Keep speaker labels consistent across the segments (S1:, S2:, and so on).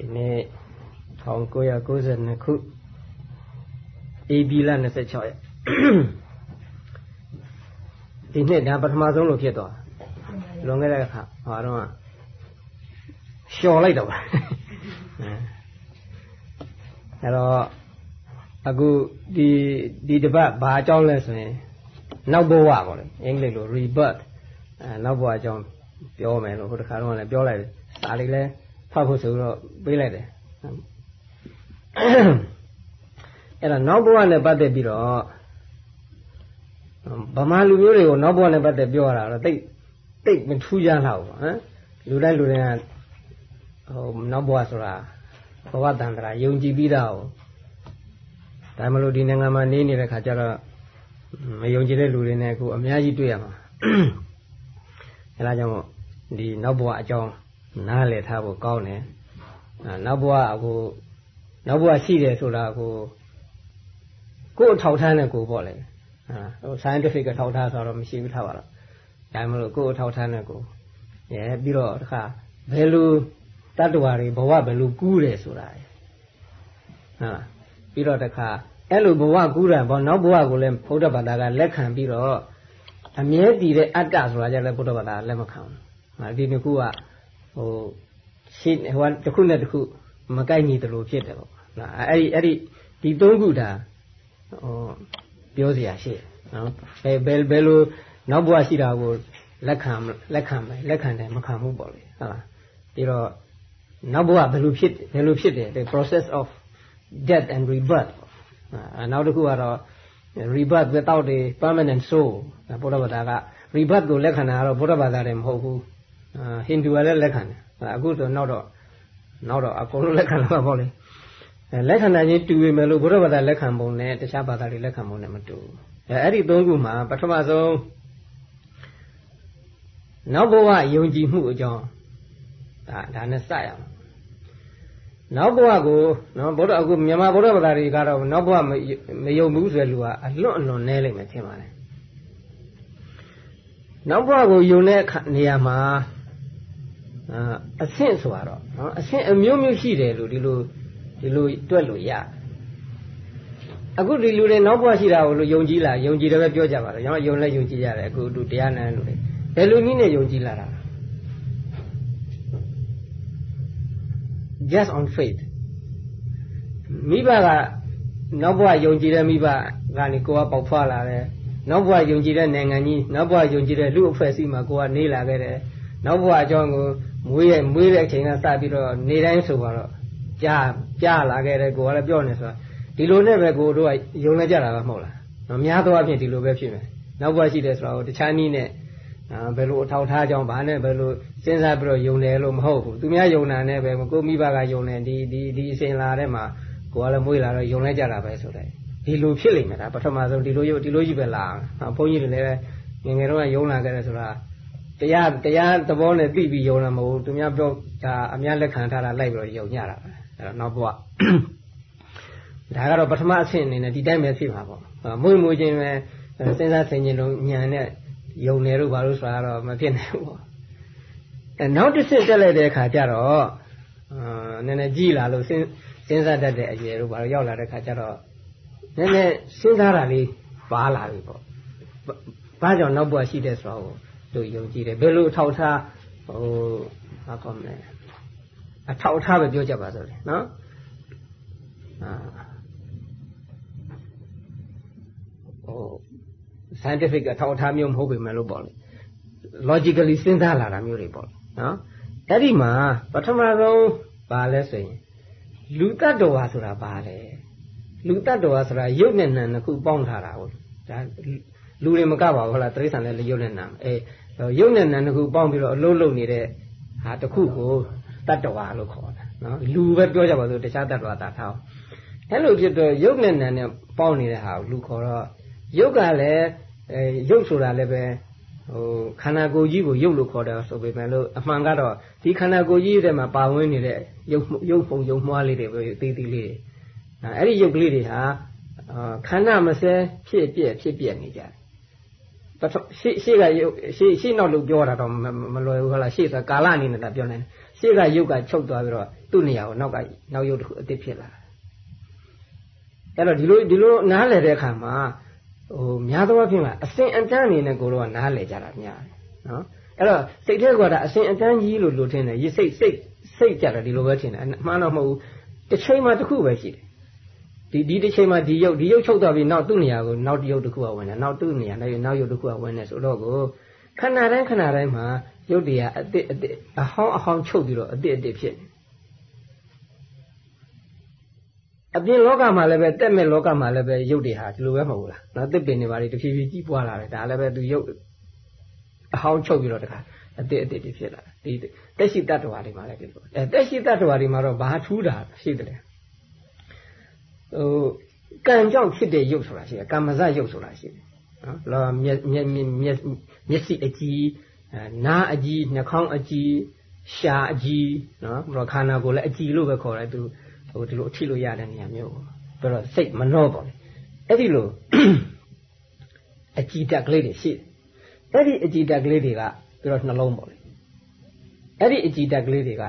S1: ဒီနေ့1992ခုဧပြီလ26ရက်ဒီနှစ်ဒါပထမဆုံးလို့ဖြစ်သွားလွန်ခဲ့တဲ့အခါဟောတော့လျှော်လိုက်တော့ပါအဲ့တော့အခုဒီဒီတပတ်ဘာအကြောင်းလဲဆိုရင်နောက်ဘဝပေါ့လေအင်္ဂလိပ်လို rebirth အဲနောက်ဘဝအကြောင်းပြောမယ်လို့ဟိုတခါတော့လည်းပြောလိုက်တယ်စာလေးလည်း ဖတ်ဖို့ဆိုတော့ပေးလိုက်တယ်အဲ့တော့နောက်ဘဝနဲ့ပတ်သက်ပြီးတော့ဗမာလူမျိုးတွေကိုနောက်ဘဝနဲ့ပတ်သက်ပြောရတာတော့တိတ်တိတ်မထူးကြလောက်ပါဟမ်လူတိုင်းလူတိုင်းကဟိုနောက်ဘဝဆိုတာဘဝတန်ត្រာယုံကြည်ပြီးသား哦ဒါမှမဟုတ်ဒီနိုင်ငံမှာနေနေတဲ့ခါကျတော့မယုံကြည်တဲ့လူတွေနဲ့အခုအများကြီးတွေ့ရမှာအဲဒါကြောင့်ဒီနောက်ဘဝအကြောင်း နားလည်ထားဖို့ကောင်းတယ်နောက်ဘဝအခုနောက်ဘဝရှိတယ်ဆိုတာကိုကိုယ်အထောက်ထားနဲ့ကိုပေါ့လေဟို scientific အထောက်ထားဆိုတော့မရှိဘူးထားပါတော့ဒါမှမဟုတ်ကိုယ်အထောက်ထားနဲ့ကိုရဲပြီးတော့တခါဘယ်လိုတတ္တဝါတွေဘဝဘယ်လိုကူးတယ်ဆိုတာဟာပြီးတော့တခါအဲ့လိုဘဝကူးတာပေါ့နောက်ဘဝကိုလည်းဘုရားဘာသာကလက်ခံပြီးတော့အမြဲတည်တဲ့အတ္တဆိုတာကြလည်းဘုရားဘာသာလက်မခံဘူး။ဒီနှစ်ခုက ဟိုရှိဟိုတစ်ခုနဲ့တစ်ခုမကိုက်ညီတယ်လို့ဖြစ်တယ်ပေါ့။နော်အဲ့ဒီအဲ့ဒီဒီသုံးခုဒါဟိုပြောစရာရှိတယ်နော်။ဘယ်ဘယ်ဘယ်လိုနောက်ဘဝရှိတာကိုလက်ခံလက်ခံမယ်လက်ခံတယ်မခံဘူးပေါ့လေ။ဟုတ်လား။ပြီးတော့နောက်ဘဝဘယ်လိုဖြစ်ဘယ်လိုဖြစ်တယ် the process of death and rebirth နောက်တစ်ခုကတော့ rebirth without a permanent soul ဘုရားဘာသာက rebirth ကိုလက်ခံတာကတော့ဘုရားဘာသာတယ်မဟုတ်ဘူး ဟိန္ဒူကလည်းလက်ခံတယ်အခုဆိုနောက်တော့နောက်တော့အကုန်လုံးလက်ခံလာပါပေါ့လေလက်ခံတာချင်းတူပေမဲ့လို့ဘုရားဘာသာလက်ခံပုံနဲ့တခြားဘာသာတွေလက်ခံပုံနဲ့မတူအဲအဲ့ဒီသုံးခုမှာပထမဆုံးနောက်ဘဝယုံကြည်မှုအကြောင်းဒါဒါနဲ့စရအောင်နောက်ဘဝကိုနော်ဘုရားအခုမြန်မာဘုရားဘာသာတွေကတော့နောက်ဘဝမယုံဘူးဆိုတဲ့လူကအလွန်အလွန်နည်းလိမ့်မယ်ထင်ပါတယ်နောက်ဘဝကိုယုံတဲ့နေရာမှာ အဆင့်ဆိုတော့နော်အဆင့်အမျိုးမျိုးရှိတယ်လို့ဒီလိုဒီလိုတွက်လို့ရအခုဒီလူတွေနောက်ဘဝရှိတာကိုလို့ယုံကြည်လားယုံကြည်တယ်ပဲပြောကြပါတော့ကျွန်တော်ယုံလဲယုံကြည်ရတယ်အခုတို့တရားနာလူတွေဘယ်လိုနည်းနဲ့ယုံကြည်လာတာ just on faith မိဘကနောက်ဘဝယုံကြည်တဲ့မိဘကနေကိုကပေါက်ဖွာလာတယ်နောက်ဘဝယုံကြည်တဲ့နိုင်ငံကြီးနောက်ဘဝယုံကြည်တဲ့လူအဖွဲ့အစည်းမှာကိုကနေလာခဲ့တယ်နောက်ဘဝအကြောင်းကို မွေးရမွေးတဲ့အချိန်ကစပြီးတော့နေတိုင်းဆိုတော့ကြားကြားလာခဲ့တယ်ကိုကလည်းပြောနေဆိုတာဒီလိုနဲ့ပဲကိုတို့ကယုံနေကြတာပဲမဟုတ်လား။များသောအားဖြင့်ဒီလိုပဲဖြစ်မယ်။နောက်ဘဝရှိတယ်ဆိုတော့တခြားနည်းနဲ့ဘယ်လိုအထောက်ထားကြောင်းဘာနဲ့ဘယ်လိုစဉ်းစားပြီးတော့ယုံတယ်လို့မဟုတ်ဘူး။သူများယုံတာနဲ့ပဲကိုမိဘကယုံတယ်ဒီဒီဒီအစဉ်လာတဲ့မှာကိုကလည်းမွေးလာတော့ယုံလိုက်ကြတာပဲဆိုတဲ့ဒီလိုဖြစ်လိမ့်မယ်ဒါပထမဆုံးဒီလိုယုံဒီလိုကြီးပဲလာဘုန်းကြီးတွေလည်းငငယ်တော့ယုံလာခဲ့တယ်ဆိုတာ တရားတရားသဘောနဲ့သိပြီးယုံတာမဟုတ်ဘူးသူများပြောဒါအများလက်ခံထားတာလိုက်ပြီးတော့ယုံကြတာပဲအဲ့တော့နောက်ဘဝဒါကတော့ပထမအဆင့်အနေနဲ့ဒီတိုင်းပဲဖြစ်မှာပေါ့မွေ့မွေ့ချင်းပဲစဉ်းစားဆင်ခြင်လို့ညံနဲ့ယုံနေလို့ဘာလို့ဆိုတာတော့မဖြစ်နိုင်ဘူးပေါ့အဲနောက်တစ်ဆင့်တက်လိုက်တဲ့အခါကျတော့အာနည်းနည်းကြည်လာလို့စဉ်းစဉ်းစားတတ်တဲ့အရွယ်တို့ဘာလို့ရောက်လာတဲ့အခါကျတော့နည်းနည်းစဉ်းစားတာလေးပါလာပြီပေါ့ဘာကြောင့်နောက်ဘဝရှိတဲ့ဆိုတော့ တို့ယုံကြည်တယ်ဘယ်လိုအထောက်ထားဟိုဘာကောမလဲအထောက်ထားပဲပြောကြပါစို့လေနော်အာဟို scientific အထောက်ထားမျိုးမဟုတ်ပေမဲ့လို့ပေါ့လေ logically စဉ်းစားလာတာမျိုးတွေပေါ့နော်အဲ့ဒီမှာပထမဆုံးဘာလဲဆိုရင်လူတ attva ဆိုတာဘာလဲလူတ attva ဆိုတာရုပ်နဲ့နာမ်နှစ်ခုပေါင်းထားတာဟုတ်ဒါလူတွေမကပါဘူးဟုတ်လားတိရစ္ဆာန်လည်းရုပ်နဲ့နာမ်အဲ ရုပ်နဲ့နာမ်နှစ်ခုပေါင်းပြီးတော့အလုံးလုံးနေတဲ့ဟာတစ်ခုကိုတ attva လို့ခေါ်တာနော်လူပဲပြောကြပါစို့တခြား attva တာထားအဲ့လိုဖြစ်တော့ရုပ်နဲ့နာမ်နဲ့ပေါင်းနေတဲ့ဟာကိုလူခေါ်တော့ရုပ်ကလည်းအဲရုပ်ဆိုတာလည်းပဲဟိုခန္ဓာကိုယ်ကြီးကိုရုပ်လို့ခေါ်တယ်ဆိုပေမဲ့လို့အမှန်ကတော့ဒီခန္ဓာကိုယ်ကြီးထဲမှာပါဝင်နေတဲ့ရုပ်ရုပ်ပုံရုပ်မွှားလေးတွေပဲသေးသေးလေးတွေအဲ့ဒီရုပ်ကလေးတွေဟာခန္ဓာမစဲဖြစ်ပြက်ဖြစ်ပြက်နေကြတယ် ပထရှေ့ရှေ့ကရုပ်ရှေ့ရှေ့နောက်လို့ပြောတာတော့မလွယ်ဘူးဟုတ်လားရှေ့ဆိုကာလအနေနဲ့တာပြောနေရှေ့ကရုပ်ကချုပ်သွားပြီးတော့သူ့နေရာကိုနောက်ကနောက်ရုပ်တစ်ခုအသစ်ဖြစ်လာအဲ့တော့ဒီလိုဒီလိုနားလည်တဲ့အခါမှာဟိုများသောအားဖြင့်ကအစဉ်အတန်းအနေနဲ့ကိုတော့နားလည်ကြတာများတယ်နော်အဲ့တော့စိတ်ထဲကဒါအစဉ်အတန်းကြီးလို့လို့ထင်တယ်ရစိတ်စိတ်စိတ်ကြတာဒီလိုပဲထင်တယ်မှန်တော့မဟုတ်ဘူးတစ်ချိန်မှတစ်ခုပဲရှိတယ် ဒီဒီတစ်ချိန်မှာဒီရုပ်ဒီရုပ်ချုပ်သွားပြီးနောက်သူ့နေရာကိုနောက်ရုပ်တစ်ခုကဝင်တယ်နောက်သူ့နေရာနောက်နောက်ရုပ်တစ်ခုကဝင်တယ်ဆိုတော့ကိုခဏတိုင်းခဏတိုင်းမှာရုပ်တွေကအစ်စ်အစ်စ်အဟောင်းအဟောင်းချုပ်ပြီးတော့အစ်စ်အစ်စ်ဖြစ်နေအပြင်လောကမှာလည်းပဲတက်မဲ့လောကမှာလည်းပဲရုပ်တွေဟာဒီလိုပဲမဟုတ်ဘူးလားနော်တစ်ပင်တွေပါလေတဖြည်းဖြည်းကြီးပွားလာတယ်ဒါလည်းပဲသူရုပ်အဟောင်းချုပ်ပြီးတော့တခါအတိတ်အတိတ်တွေဖြစ်လာတယ်ဒီတက်ရှိတ attva တွေမှာလည်းဒီလိုအဲတက်ရှိတ attva တွေမှာတော့ဘာထူးတာရှိတယ် ဟိုကံကြောင့်ဖြစ်တဲ့ရုပ်ဆိုတာရှိတယ်ကမ္မဇရုပ်ဆိုတာရှိတယ်နော်လောမျက်မျက်မျက်မျက်စိအကြည့်နားအကြည့်နှာခေါင်းအကြည့်ရှားအကြည့်နော်ပြီးတော့ခန္ဓာကိုယ်လည်းအကြည့်လို့ပဲခေါ်တယ်သူဟိုဒီလိုအထိလို့ရတဲ့နေရာမျိုးပြီးတော့စိတ်မနှောပေါ့လေအဲ့ဒီလိုအကြည်တက်ကလေးတွေရှိတယ်အဲ့ဒီအကြည်တက်ကလေးတွေကပြီးတော့နှလုံးပေါ့လေအဲ့ဒီအကြည်တက်ကလေးတွေက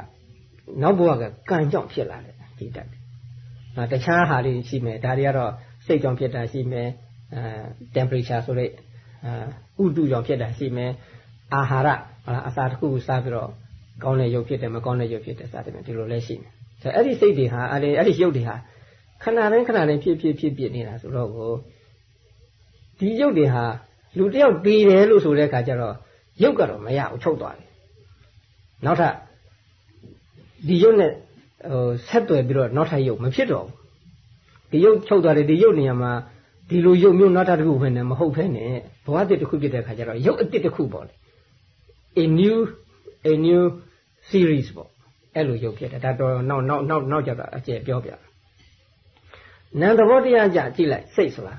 S1: နောက်ဘဝကကံကြောင့်ဖြစ်လာတယ်အကြည်တက်နော် တခြားဟာတွေရှိမယ်ဒါတွေကတော့စိတ်ကြောင့်ဖြစ်တာရှိမယ်အဲ temperature ဆိုတဲ့အဲဥတုကြောင့်ဖြစ်တာရှိမယ်အာဟာရအစာတစ်ခုစားပြီးတော့ကောင်းတဲ့ရုပ်ဖြစ်တယ်မကောင်းတဲ့ရုပ်ဖြစ်တယ်စသဖြင့်ဒီလိုလဲရှိမယ်ဆိုအဲ့ဒီစိတ်တွေဟာအဲ့ဒီအဲ့ဒီရုပ်တွေဟာခဏတိုင်းခဏတိုင်းဖြစ်ဖြစ်ဖြစ်ဖြစ်နေတာဆိုတော့ကိုဒီရုပ်တွေဟာလူတယောက်ပြီးတယ်လို့ဆိုတဲ့အခါကျတော့ရုပ်ကတော့မရဘူးချုပ်သွားတယ်နောက်ထပ်ဒီရုပ်နဲ့ ဟိုဆက်သွယ်ပြီးတော့နောက်ထပ်ရုပ်မဖြစ်တော့ဘူးဒီရုပ်ချုပ်သွားတယ်ဒီရုပ်နေရာမှာဒီလိုရုပ်မျိုးနောက်ထပ်တစ်ခုပဲနဲ့မဟုတ်ဖ ೇನೆ ဘဝတစ်တစ်ခုဖြစ်တဲ့အခါကျတော့ရုပ်အတစ်တစ်ခုပေါ့လေ a new a new series ပေါ့အဲ့လိုရုပ်ဖြစ်တယ်ဒါတော့နောက်နောက်နောက်နောက်ကြတော့အကျယ်ပြောပြနံသဘောတရားကြကြည့်လိုက်စိတ်ဆိုတာ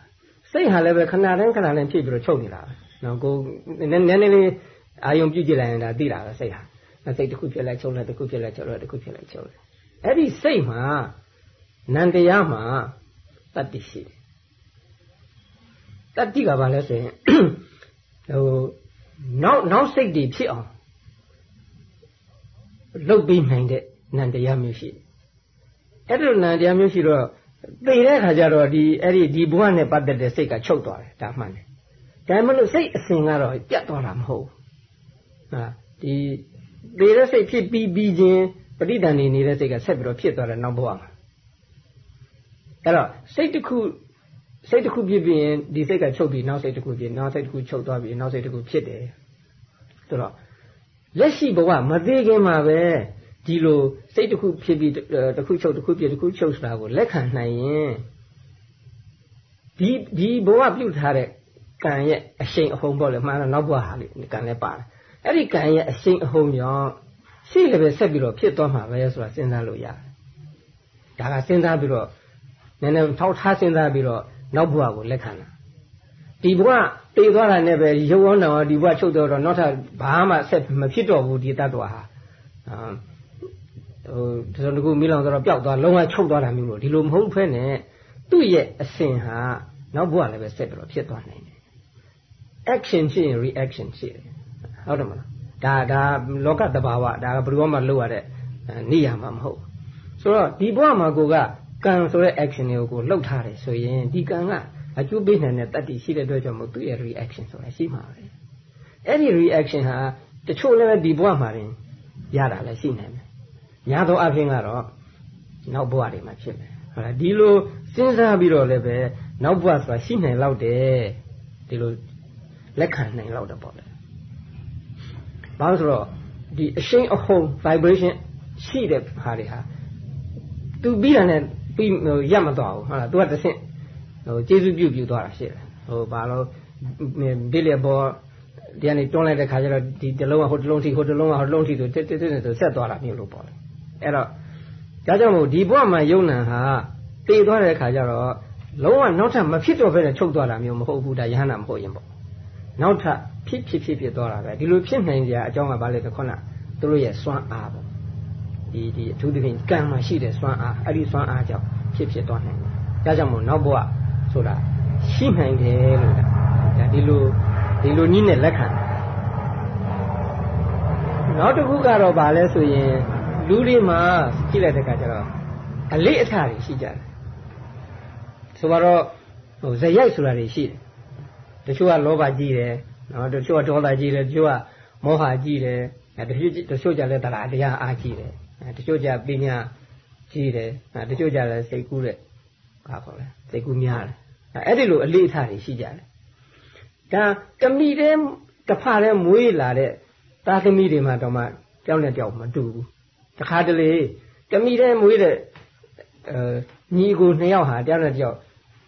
S1: စိတ်ဟာလည်းပဲခဏတိုင်းခဏတိုင်းဖြစ်ပြီးတော့ချုပ်နေတာပဲနော်ကိုနည်းနည်းလေးအာယုံပြုတ်ကြည့်လိုက်ရင်ဒါသိတာပဲစိတ်ဟာစိတ်တစ်ခုဖြစ်လိုက်ချုပ်လိုက်တစ်ခုဖြစ်လိုက်ချုပ်လိုက်တစ်ခုဖြစ်လိုက်ချုပ်လိုက် အဲ့ဒီစိတ်မှာနံတရားမှာတတ္တိရှိတယ်တတ္တိကဘာလဲဆိုရင်ဟိုနောက်နောက်စိတ်တွေဖြစ်အောင်လုတ်ပြီးနိုင်တဲ့နံတရားမျိုးရှိတယ်အဲ့ဒီနံတရားမျိုးရှိတော့သိတဲ့အခါကျတော့ဒီအဲ့ဒီဒီဘဝနဲ့ပတ်သက်တဲ့စိတ်ကချုပ်သွားတယ်ဒါမှန်တယ်ဒါမှမဟုတ်စိတ်အစဉ်ကတော့ပြတ်သွားတာမဟုတ်ဟာဒီသေတဲ့စိတ်ဖြစ်ပြီးပြီးချင်း ပဋိဒဏ်နေနေတဲ့စိတ်ကဆက်ပြီးတော့ဖြစ်သွားတယ်နောက်ဘဝမှာအဲ့တော့စိတ်တစ်ခုစိတ်တစ်ခုဖြစ်ပြီးရင်ဒီစိတ်ကချုပ်ပြီးနောက်စိတ်တစ်ခုဖြစ်နောက်စိတ်တစ်ခုချုပ်သွားပြီးနောက်စိတ်တစ်ခုဖြစ်တယ်ဆိုတော့လက်ရှိဘဝမသေးခင်မှာပဲဒီလိုစိတ်တစ်ခုဖြစ်ပြီးတစ်ခုချုပ်တစ်ခုဖြစ်တစ်ခုချုပ်ဆိုတာကိုလက်ခံနိုင်ရင်ဒီဒီဘဝပြုတ်ထားတဲ့ကံရဲ့အရှိန်အဟုန်ပေါ့လေမှန်တော့နောက်ဘဝဟာလေကံလည်းပါတယ်အဲ့ဒီကံရဲ့အရှိန်အဟုန်ကြောင့် ရှိလည်းပဲဆက်ပြီးတော့ဖြစ်သွားမှာပဲဆိုတာစဉ်းစားလို့ရတယ်ဒါကစဉ်းစားပြီးတော့နည်းနည်းထောက်ထားစဉ်းစားပြီးတော့နောက်ဘဝကိုလက်ခံတာဒီဘဝတည်သွားတာနဲ့ပဲရုပ်ဝန်းတော်ဒီဘဝချုပ်တော့တော့နောက်ထပ်ဘာမှဆက်မဖြစ်တော့ဘူးဒီတ attva ဟာအာဟိုတစုံတစ်ခုမိလောင်ဆိုတော့ပျောက်သွားလုံးဝချုပ်သွားတာမျိုးလို့ဒီလိုမဟုတ်ဖဲနဲ့သူ့ရဲ့အစဉ်ဟာနောက်ဘဝလည်းပဲဆက်ပြီးတော့ဖြစ်သွားနိုင်တယ် action ဖြစ်ရင် reaction ရှိတယ်ဟုတ်တယ်မလား ဒါဒါလောကတဘာဝဒါကဘယ်လိုမှလုပ်ရတဲ့နေရာမှာမဟုတ်ဆိုတော့ဒီဘဝမှာကိုကကံဆိုတဲ့ action တွေကိုကိုလှုပ်ထားတယ်ဆိုရင်ဒီကံကအကျိုးပေးနိုင်တဲ့တတ္တိရှိတဲ့အတွက်ကြောင့်မို့သူ့ရဲ့ reaction ဆိုတာရှိမှာပဲအဲ့ဒီ reaction ဟာတချို့လည်းဒီဘဝမှာရင်ရတာလည်းရှိနိုင်တယ်များသောအားဖြင့်ကတော့နောက်ဘဝတွေမှာဖြစ်မယ်ဟုတ်လားဒီလိုစဉ်းစားပြီးတော့လည်းပဲနောက်ဘဝဆိုတာရှိနိုင်လောက်တယ်ဒီလိုလက်ခံနိုင်လောက်တယ်ပေါ့လေ ဘာလို့ဆိုတော့ဒီအရှိန်အဟုန် vibration ရှိတဲ့ဟာတွေဟာသူပြီးတာနဲ့ပြီးရက်မသွားဘူးဟုတ်လားသူကတစ်ဆင့်ဟိုကျေးဇူးပြုပြုသွားတာရှိတယ်ဟိုဘာလို့ဘိလေဘောဒီကနေတွန်းလိုက်တဲ့ခါကျတော့ဒီတလုံးကဟိုတလုံးထိဟိုတလုံးကဟိုတလုံးထိဆိုတက်တက်တက်ဆိုဆက်သွားတာမျိုးလို့ပေါ့လေအဲ့တော့ဒါကြောင့်မို့ဒီဘဝမှာယုံနံဟာတည်သွားတဲ့ခါကျတော့လုံးဝနောက်ထပ်မဖြစ်တော့ဘဲနဲ့ချုပ်သွားတာမျိုးမဟုတ်ဘူးဒါယဟန္တာမဟုတ်ရင်ပေါ့ နောက်ထပ်ဖြစ်ဖြစ်ဖြစ်ဖြစ်သွားတာပဲဒီလိုဖြစ်နိုင်ကြအကြောင်းကဘာလဲဆိုခုနသူတို့ရဲ့စွမ်းအားပေါ့ဒီဒီအထူးသဖြင့်ကံမှာရှိတဲ့စွမ်းအားအဲ့ဒီစွမ်းအားကြောင့်ဖြစ်ဖြစ်သွားနိုင်တယ်ဒါကြောင့်မို့နောက်ဘဝဆိုတာရှိနိုင်တယ်လို့ဒါဒီလိုဒီလိုနည်းနဲ့လက်ခံနောက်တစ်ခုကတော့ဗာလဲဆိုရင်ဟလူတွေမှာကြည့်လိုက်တဲ့အခါကျတော့အလေးအထားတွေရှိကြတယ်ဆိုတော့ဟိုဇယိုက်ဆိုတာတွေရှိတယ် တချို့ကလောဘကြီးတယ်နော်တချို့ကဒေါသကြီးတယ်တချို့ကမောဟကြီးတယ်တချို့တချို့ကြလည်းတရားတရားအားကြီးတယ်တချို့ကြပညာကြီးတယ်တချို့ကြလည်းစိတ်ကူးတဲ့ဘာခေါ်လဲစိတ်ကူးများတယ်အဲ့ဒီလိုအလေးအထားတွေရှိကြတယ်ဒါတမိတဲ့တစ်ဖာတဲ့မွေးလာတဲ့သားသမီးတွေမှာတော့မှကြောက်နဲ့ကြောက်မတူဘူးတခါတလေတမိတဲ့မွေးတဲ့အဲညီကိုနှစ်ယောက်ဟာကြောက်နဲ့ကြောက်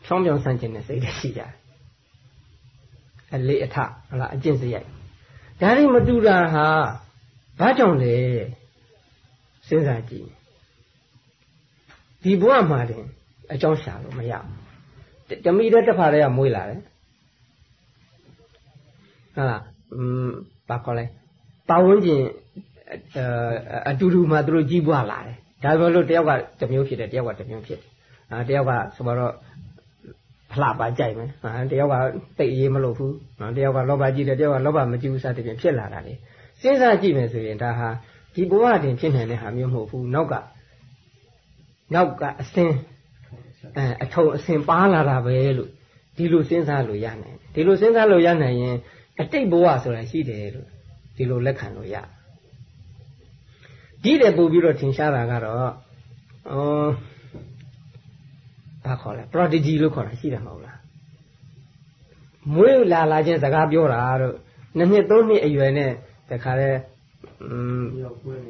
S1: ဖြောင်းဖြောင်းဆန့်ကျင်တဲ့စိတ်တွေရှိကြတယ် အလေးအထဟလားအကျင့်စရိုက်ဒါတွေမတူတာဟာဘာကြောင့်လဲစဉ်းစားကြည့်ဒီဘဝမှာတင်အကြောင်းရှာလို့မရဘူးတမိတဲ့တစ်ဖာတည်းကမွေးလာတယ်ဟုတ်လားอืมဘာခေါ်လဲပါဝန်းကျင်အတူတူမှသူတို့ကြီးပွားလာတယ်ဒါပေမဲ့လို့တယောက်ကတစ်မျိုးဖြစ်တယ်တယောက်ကတစ်မျိုးဖြစ်တယ်အာတယောက်ကဆိုတော့ ဖလာပါကြိုက်မယ်အာတယောက်ကတိတ်အေးမလို့ဘူးနော်တယောက်ကလောဘကြီးတယ်တယောက်ကလောဘမကြီးဘူးစသဖြင့်ဖြစ်လာတာလေစဉ်းစားကြည့်မယ်ဆိုရင်ဒါဟာဒီဘဝတင်ဖြစ်နိုင်တဲ့ဟာမျိုးမဟုတ်ဘူးနောက်ကနောက်ကအစင်းအဲအထုံအစင်ပါလာတာပဲလို့ဒီလိုစဉ်းစားလို့ရနိုင်ဒီလိုစဉ်းစားလို့ရနိုင်ရင်အတိတ်ဘဝဆိုတာရှိတယ်လို့ဒီလိုလက်ခံလို့ရဒီတဲ့ပို့ပြီးတော့ထင်ရှားတာကတော့အော် ဘာခေါ်လဲ prodigy လို့ခေါ်တာရှိတယ်မဟုတ်လားမွေးလာလာချင်းစကားပြောတာတို့နှစ်နှစ်သုံးနှစ်အရွယ်နဲ့တခါလဲอืม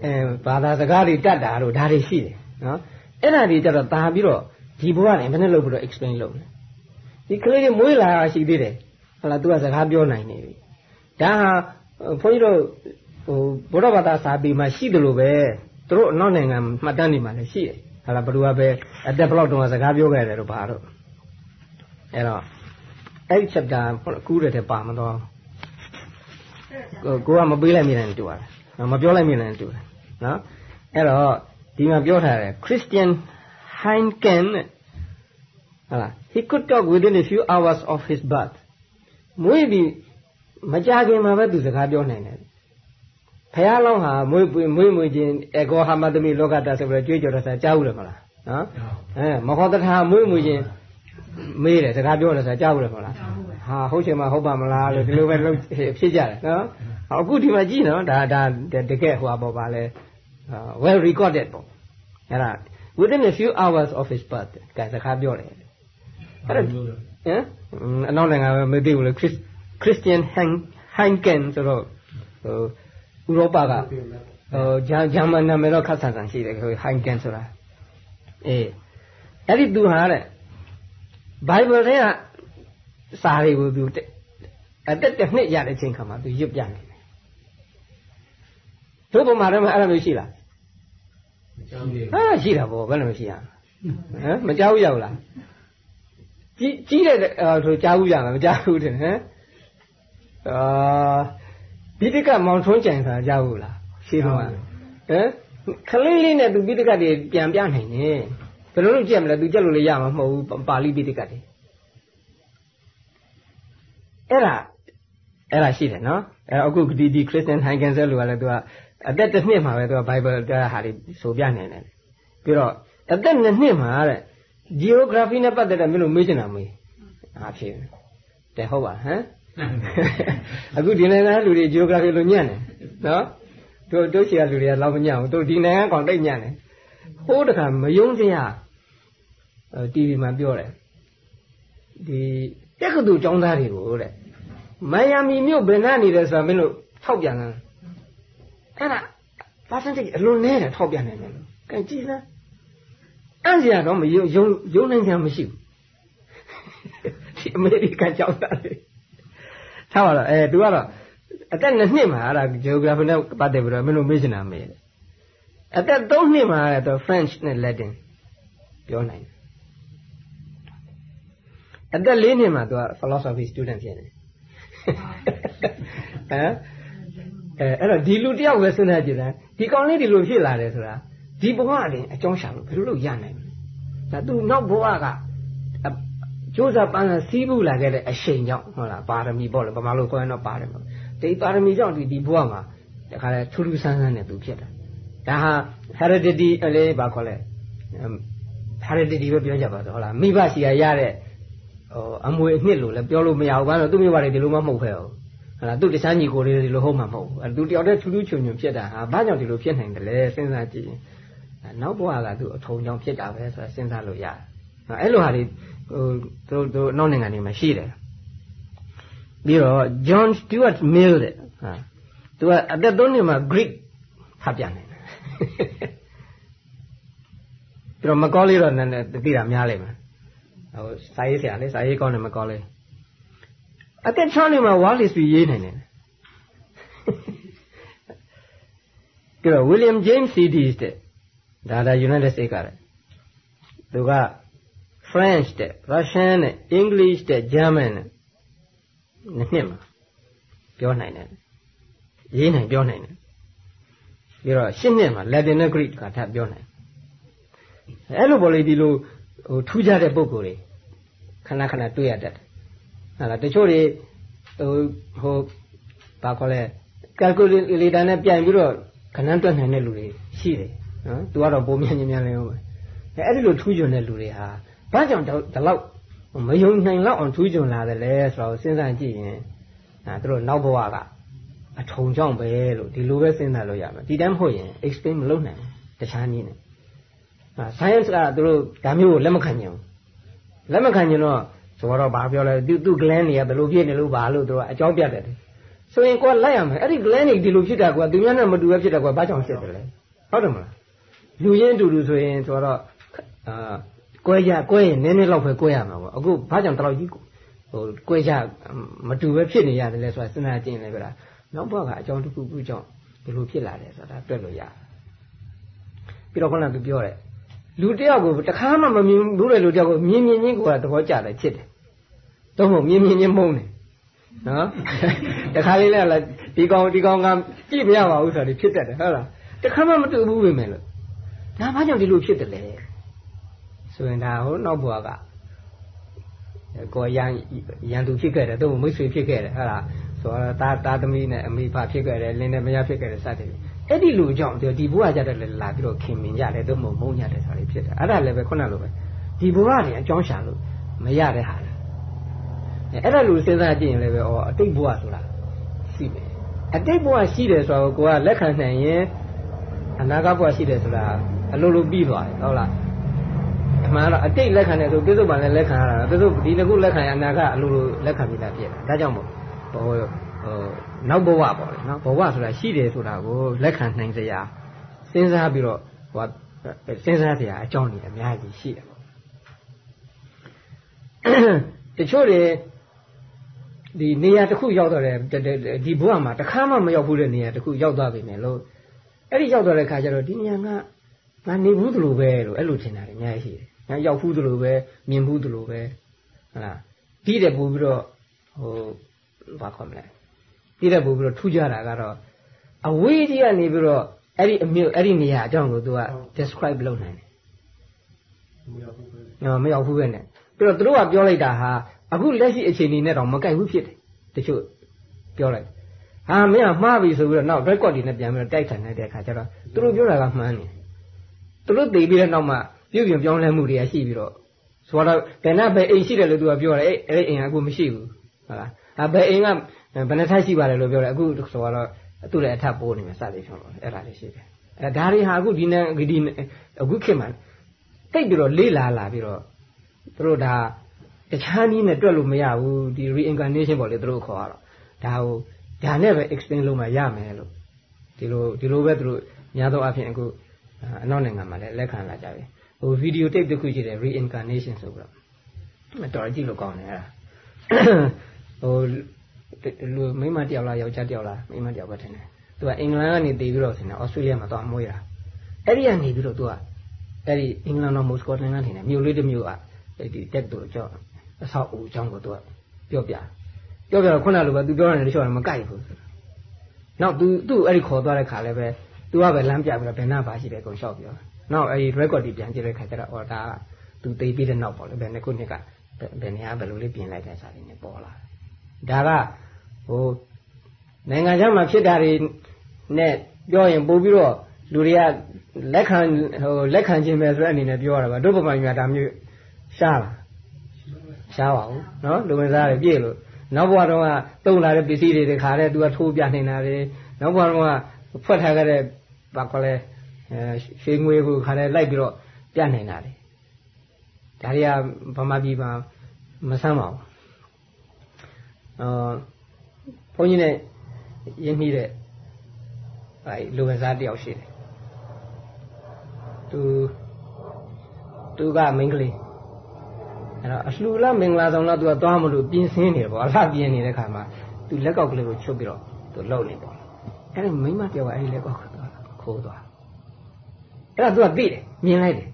S1: အဲဘာသာစကားတွေတတ်တာတို့ဒါတွေရှိတယ်နော်အဲ့ဒါတွေကြတော့တာပြီးတော့ဒီဘဝနဲ့ဘယ်နဲ့လုပ်ပြီးတော့ explain လုပ်လဲဒီကလေးတွေမွေးလာရှိသေးတယ်ဟုတ်လား तू ကစကားပြောနိုင်နေပြီဒါဟာဘုန်းကြီးတို့ဟိုဘုရားဘာသာစာပေမှာရှိတယ်လို့ပဲသူတို့အနောက်နိုင်ငံမှတ်တမ်းတွေမှာလည်းရှိတယ် ဟာလားဘယ်သူကပဲအတက်ဘလောက်တုန်းကစကားပြောခဲ့တယ်လို့ဘာတော့အဲ့တော့အဲ့ဒီ chapter ကူးတဲ့တဲ့ပါမတော့ကိုကမပေးလိုက်မြင်တယ်တူပါတယ်မပြောလိုက်မြင်တယ်တူတယ်နော်အဲ့တော့ဒီမှာပြောထားတယ် Christian Heinken ဟာလား he could talk within a few hours of his birth မွေးပြီးမကြခင်မှာပဲသူစကားပြောနိုင်တယ် ဖះလောင်းဟာမွေးမွေးမွေးချင်းအကောဟာမသမီလောကတာဆိုပြီးကြွေးကြော်တော့ဆာကြားဘူးလေမလားနော်အဲမခေါ်တထာမွေးမွေးချင်းမေးတယ်စကားပြောတယ်ဆာကြားဘူးလေမလားဟာဟုတ်ချင်မှဟုတ်ပါမလားလို့ဒီလိုပဲလုပ်ဖြစ်ကြတယ်နော်အခုဒီမှာကြည့်နော်ဒါဒါတကယ်ဟိုပါပါလဲ well recorded ပေါ့အဲ့ဒါ within a few hours of his birth ကစကားပြောတယ်အဲ့ဒါဟမ်အနောက်နိုင်ငံပဲမသိဘူးလေ Christian Heinken ဆိုတော့ဟို ဥရောပကဟိုဂျာမန်နာမည်တော့ခတ်ဆန်ဆန်ရှိတယ်ဟို Heinken ဆိုတာအေးအဲ့ဒီသူဟာတဲ့ Bible ထဲကစာတွေကိုသူအတက်တစ်နှစ်ရတဲ့ချိန်ခါမှာသူရွတ်ပြနေတယ်တို့ပုံမှာတော့အဲ့လိုမျိုးရှိလားမကြောက်ဘူးဟာရှိတာပေါ့ဘယ်လိုမရှိရဟမ်မကြောက်ရောက်လားကြီးကြီးတဲ့ဆိုကြားဘူးရမှာမကြားဘူးတဲ့ဟမ်အာ ဘိတိကမောင်ထွန်းကြံဆိုတာကြားဘူးလားရှင်းတော့ဟမ်ခလေးလေးနဲ့သူဘိတိကတွေပြန်ပြနိုင်တယ်ဘယ်လိုလုပ်ကြည့်မလဲသူကြက်လို့လည်းရမှာမဟုတ်ဘူးပါဠိဘိတိကတွေအဲ့ဒါအဲ့ဒါရှိတယ်နော်အဲ့အခုဒီဒီခရစ်စတန်ဟိုင်ကန်ဆယ်လူကလည်းသူကအသက်တစ်နှစ်မှာပဲသူကဘိုင်ဘယ်ကဟာတွေဆိုပြနိုင်တယ်ပြီးတော့အသက်နှစ်နှစ်မှာတဲ့ geography နဲ့ပတ်သက်တဲ့မင်းတို့မေးချင်တာမေးအားဖြင့်တဲ့ဟုတ်ပါဟမ် အခုဒီနိုင်ငံလူတွေ geography လိုညံ့တယ်နော်တို့တို့ချီကလူတွေကလောက်မညံ့ဘူးတို့ဒီနိုင်ငံကောင်တိတ်ညံ့တယ်ဟိုးတခါမယုံစရာအဲ TV မှာပြောတယ်ဒီတက္ကသိုလ်ကျောင်းသားတွေကိုတဲ့မိုင်ယာမီမြို့ဘယ်နှနေတယ်ဆိုတာမင်းတို့ထောက်ပြန်လားအဲ့ဒါ percentage အလွန်နည်းတယ်ထောက်ပြန်နေတယ်လို့ကဲကြည့်စမ်းအန့်စရာတော့မယုံယုံယုံနိုင်ကြမရှိဘူးဒီအမေရိကန်ကျောင်းသားတွေ ထားပါတော့အဲသူကတော့အသက်2နှစ်မှာအဲ့ဒါ geography နဲ့ပတ်သက်ပြီးတော့မင်းတို့မေးချင်တာမေးတယ်အသက်3နှစ်မှာအဲ့တော့ French နဲ့ Latin ပြောနိုင်တယ်အသက်4နှစ်မှာသူက philosophy student ဖြစ်နေဟမ်အဲအဲ့တော့ဒီလူတယောက်ပဲစဉ်းစားကြည့်တယ်ဒီကောင်လေးဒီလိုဖြစ်လာတယ်ဆိုတာဒီဘဝတင်အကြောင်းရှာလို့ဘယ်လိုလုပ်ရနိုင်မလဲဒါသူနောက်ဘဝက ကြိုးစားပန်းစားစီးပူလာခဲ့တဲ့အရှိန်ကြောင့်ဟုတ်လားပါရမီပေါ့လေဗမာလိုခေါ်ရင်တော့ပါတယ်ပေါ့ဒီပါရမီကြောင့်ဒီဒီဘဝမှာတခါလဲထူးထူးဆန်းဆန်းနဲ့သူဖြစ်တာဒါဟာ heredity လေးဘာခေါ်လဲ heredity ပဲပြောကြပါတော့ဟုတ်လားမိဘစီရရတဲ့ဟိုအမွေအနှစ်လို့လည်းပြောလို့မရဘူးဘာလို့သူ့မိဘတွေဒီလိုမှမဟုတ်ခဲ့ဘူးဟုတ်လားသူတခြားညီကိုတွေဒီလိုဟုတ်မှာမဟုတ်ဘူးအဲသူတယောက်တည်းထူးထူးချွန်ချွန်ဖြစ်တာဟာဘာကြောင့်ဒီလိုဖြစ်နိုင်တယ်လဲစဉ်းစားကြည့်ရင်နောက်ဘဝကသူအထုံကြောင့်ဖြစ်တာပဲဆိုတာစဉ်းစားလို့ရတယ်အဲ့လိုဟာတွေ ဟိုသူတို့နောက်နိုင်ငံတွေမှာရှိတယ်ပြီးတော့ John Stuart Mill တဲ့ဟာသူကအသက်သုံးနှစ်မှာ Greek ဖတ်ပြနိုင်တယ်ပြီးတော့မကောလေးတော့နည်းနည်းသိတာများလိမ့်မယ်ဟိုစာရေးဆရာလေစာရေးကောင်းတယ်မကောလေးအသက်6နှစ်မှာ Wallace ပြီးရေးနိုင်တယ်ပြီးတော့ William James Sidis တဲ့ဒါဒါ United States ကတဲ့သူက French တဲ့ Russian နဲ့ English တဲ့ German နဲ့နှစ်မှာပြောနိုင်တယ်ရေးနိုင်ပြောနိုင်တယ်ပြီးတော့ရှင်းနှစ်မှာ Latin နဲ့ Greek ကထပ်ပြောနိုင်အဲ့လိုပေါ်လေဒီလိုဟိုထူးခြားတဲ့ပုံကိုယ်တွေခဏခဏတွေ့ရတတ်တယ်ဟာလားတချို့တွေဟိုဟိုဘာခေါ်လဲ calculator နဲ့ပြန်ပြီးတော့ခဏတွက်နိုင်တဲ့လူတွေရှိတယ်နော်သူကတော့ပုံမြန်မြန်လေးဟုတ်ပဲအဲ့ဒီလိုထူးချွန်တဲ့လူတွေဟာ ဘာကြောင့်ဒီလောက်မယုံနိုင်လောက်အောင်ထူးချွန်လာတယ်လဲဆိုတော့စဉ်းစားကြည့်ရင်အဲသူတို့နောက်ဘဝကအထုံကြောင့်ပဲလို့ဒီလိုပဲစဉ်းစားလို့ရမယ်ဒီတမ်းမဟုတ်ရင် explain မလုပ်နိုင်ဘူးတခြားနည်းနဲ့အဲ science ကသူတို့ဒါမျိုးကိုလက်မခံကြဘူးလက်မခံကြတော့ဆိုတော့ဘာပြောလဲသူသူ gland တွေကဘယ်လိုဖြစ်နေလို့ဘာလို့သူကအကြောင်းပြတယ်ဆိုရင်ကိုယ်လိုက်ရမယ်အဲ့ဒီ gland တွေဒီလိုဖြစ်တာကသူများနဲ့မတူပဲဖြစ်တာကဘာကြောင့်ဖြစ်တယ်လဲဟုတ်တယ်မလားလူရင်းတူတူဆိုရင်ဆိုတော့အာ ကွဲကြကွဲရင်နည်းနည်းလောက်ပဲကွဲရမှာပေါ့အခုဘာကြောင့်တလောက်ကြီးဟိုကွဲကြမတူပဲဖြစ်နေရတယ်လဲဆိုတာစဉ်းစားကြည့်နေကြတာနောက်ဘက်ကအကြောင်းတစ်ခုခုကြောင့်ဒီလိုဖြစ်လာတယ်ဆိုတာတွက်လို့ရတယ်ပြီးတော့ခုနကသူပြောတယ်လူတယောက်ကိုတခါမှမမြင်ဘူးလေလူတယောက်ကိုမြင်မြင်ချင်းကိုယ်ကသဘောကျတယ်ချစ်တယ်တော့မဟုတ်မြင်မြင်ချင်းမုန်းတယ်နော်တခါလေးလည်းဒီကောင်ဒီကောင်ကကြည့်မရပါဘူးဆိုတာဖြစ်တတ်တယ်ဟုတ်လားတခါမှမတူဘူးပဲမယ်လို့ဒါဘာကြောင့်ဒီလိုဖြစ်တယ်လဲ ဆိုရင်ဒါဟိုနောက်ဘဝကကိုရန်ရန်သူဖြစ်ခဲ့တယ်သူ့မိတ်ဆွေဖြစ်ခဲ့တယ်ဟုတ်လားဆိုတော့တာတာသမီးနဲ့အမိဖဖြစ်ခဲ့တယ်လင်းနဲ့မယားဖြစ်ခဲ့တယ်စသဖြင့်အဲ့ဒီလူကြောင့်ဒီဘဝကြတဲ့လာပြီးတော့ခင်မင်ကြတယ်သူ့မမုန်းကြတယ်ဆိုတာဖြစ်တယ်အဲ့ဒါလည်းပဲခုနလိုပဲဒီဘဝနေအကြောင်းရှာလို့မရတဲ့ဟာလားအဲ့ဒါလူစဉ်းစားကြည့်ရင်လည်းပဲဩအတိတ်ဘဝဆိုတာရှိတယ်အတိတ်ဘဝရှိတယ်ဆိုတော့ကိုကလက်ခံနိုင်ရင်အနာဂတ်ဘဝရှိတယ်ဆိုတာအလိုလိုပြီးသွားတယ်ဟုတ်လား အမှန်တော့အတိတ်လက်ခံတယ်ဆိုပြစ္ဆုတ်ပန်လည်းလက်ခံရတာပြစ္ဆုတ်ဒီတစ်ခုလက်ခံရအနာကအလိုလိုလက်ခံပြီးသားဖြစ်တယ်ဒါကြောင့်မို့ဟိုဟိုနောက်ဘဝပေါ့လေနော်ဘဝဆိုတာရှိတယ်ဆိုတာကိုလက်ခံနိုင်စရာစဉ်းစားပြီးတော့ဟိုစဉ်းစားစရာအကြောင်းတွေအများကြီးရှိတယ်ပေါ့တချို့တွေဒီနေရာတစ်ခုရောက်တော့တယ်ဒီဘဝမှာတစ်ခါမှမရောက်ဘူးတဲ့နေရာတစ်ခုရောက်သွားပြီမယ်လို့အဲ့ဒီရောက်သွားတဲ့ခါကျတော့ဒီနေရာကငါနေဘူးသလိုပဲလို့အဲ့လိုထင်တာတွေအများကြီးရှိတယ်။ငါ ရောက်ဘူးသလိုပဲမြင်ဘူးသလိုပဲဟုတ်လား။ပြီးတယ်ပို့ပြီးတော့ဟိုဘာခေါ်မလဲ။ပြီးတယ်ပို့ပြီးတော့ထူးကြတာကတော့အဝေးကြီးကနေပြီးတော့အဲ့ဒီအမျိုးအဲ့ဒီနေရာအကြောင်းကိုသူက describe လုပ်နိုင်တယ်။မရောက်ဘူးပဲ။မရောက်ဘူးပဲနဲ့။ပြီးတော့သူတို့ကပြောလိုက်တာဟာအခုလက်ရှိအခြေအနေနဲ့တော့မကိုက်ဘူးဖြစ်တယ်။တချို့ပြောလိုက်ဟာမင်းကမှားပြီဆိုပြီးတော့နောက် record တွေနဲ့ပြန်ပြီးတော့တိုက်ဆိုင်လိုက်တဲ့အခါကျတော့သူတို့ပြောတာကမှန်းတယ်သူတို့သိပြီးတဲ့နောက်မှ ပြုပြင်ပြောင်းလဲမှုတွေကရှိပြီးတော့ဆိုတော့ဘယ်နဲ့ဘယ်အိမ်ရှိတယ်လို့သူကပြောတယ်အဲ့အဲ့အိမ်ကအခုမရှိဘူးဟုတ်လားအဲဘယ်အိမ်ကဘယ်နှထပ်ရှိပါတယ်လို့ပြောတယ်အခုဆိုတော့သူ့လည်းအထပ်ပိုးနေမယ်စသည်ဖြင့်ပေါ့အဲ့ဒါလေးရှိတယ်အဲဒါတွေဟာအခုဒီနေ့ဒီအခုခေတ်မှာတိတ်ပြီးတော့လေးလာလာပြီးတော့သူတို့ဒါတခြားနည်းနဲ့တွက်လို့မရဘူးဒီ reincarnation ပေါ့လေသူတို့ခေါ်ရတော့ဒါဟိုဒါနဲ့ပဲ explain လုပ်မှရမယ်လို့ဒီလိုဒီလိုပဲသူတို့များသောအားဖြင့်အခုအနောက်နိုင်ငံမှာလည်းလက်ခံလာကြပြီ ဟိုဗီဒီယိုတိတ်တစ်ခုရှိတယ် reincarnation ဆိုပြီးတော့တော်ကြည့်လို့ကောင်းတယ်အဲ့ဒါဟိုလူမိမတယောက်လားယောက်ျားတယောက်လားမိမတယောက်ပဲထင်တယ်သူကအင်္ဂလန်ကနေတည်ပြီးတော့ဆင်တယ်ဩစတြေးလျမှာသွားမွေးတာအဲ့ဒီကနေပြီးတော့သူကအဲ့ဒီအင်္ဂလန်တော့မို့စကော့တလန်ကနေမြို့လေးတစ်မြို့ကအဲ့ဒီတက်တူကြောက်အဆောက်အဦအကြောင်းကိုသူကပြောပြပြောပြတော့ခုနလိုပဲသူပြောတယ်တချို့ကမကြိုက်ဘူးနောက်သူသူ့အဲ့ဒီခေါ်သွားတဲ့ခါလည်းပဲသူကပဲလမ်းပြပြီးတော့ဘယ်နာပါရှိတယ်ကိုရှောက်ပြော နောက်အဲဒီ record တွေပြန်ကြည့်တဲ့ခါကျတော့အော်ဒါကသူသိပြီးတဲ့နောက်ပေါ့လေဘယ်နှစ်ခုနှစ်ကဘယ်နေရာဘယ်လိုလေးပြင်လိုက်တဲ့စာတွေနဲ့ပေါ်လာဒါကဟိုနိုင်ငံခြားမှာဖြစ်တာတွေနဲ့ပြောရင်ပို့ပြီးတော့လူတွေကလက်ခံဟိုလက်ခံခြင်းပဲဆိုတဲ့အနေနဲ့ပြောရတာပါတို့ပမာများဒါမျိုးရှားလားရှားပါဘူးနော်လူဝင်စားတွေပြည့်လို့နောက်ဘဝတော့ကတုံလာတဲ့ပစ္စည်းတွေတခါတည်းသူကထိုးပြနေတာတွေနောက်ဘဝတော့ကဖွက်ထားခဲ့တဲ့ဘာခေါ်လဲအဲ ရွှေငွေကိုခါတည်းလိုက်ပြီးတော့ပြနေတာတွေဒါတွေကဗမာပြည်မှာမဆမ်းပါဘူးအော်ဘုန်းကြီးနဲ့ရင်းနှီးတဲ့အဲလူဝင်စားတယောက်ရှိတယ်သူသူကမိန်းကလေးအဲ့တော့အလှူလားမင်္ဂလာဆောင်လားသူကသွားမလို့ပြင်ဆင်းနေတယ်ပေါ့အလှပြင်နေတဲ့ခါမှာသူလက်ကောက်ကလေးကိုချုပ်ပြီးတော့သူလှုပ်နေပေါ့အဲ့ဒါမိန်းမတယောက်ကအဲ့ဒီလက်ကောက်ခိုးသွား အဲ့ဒါသူကသိတယ်မြင်လိုက်တယ်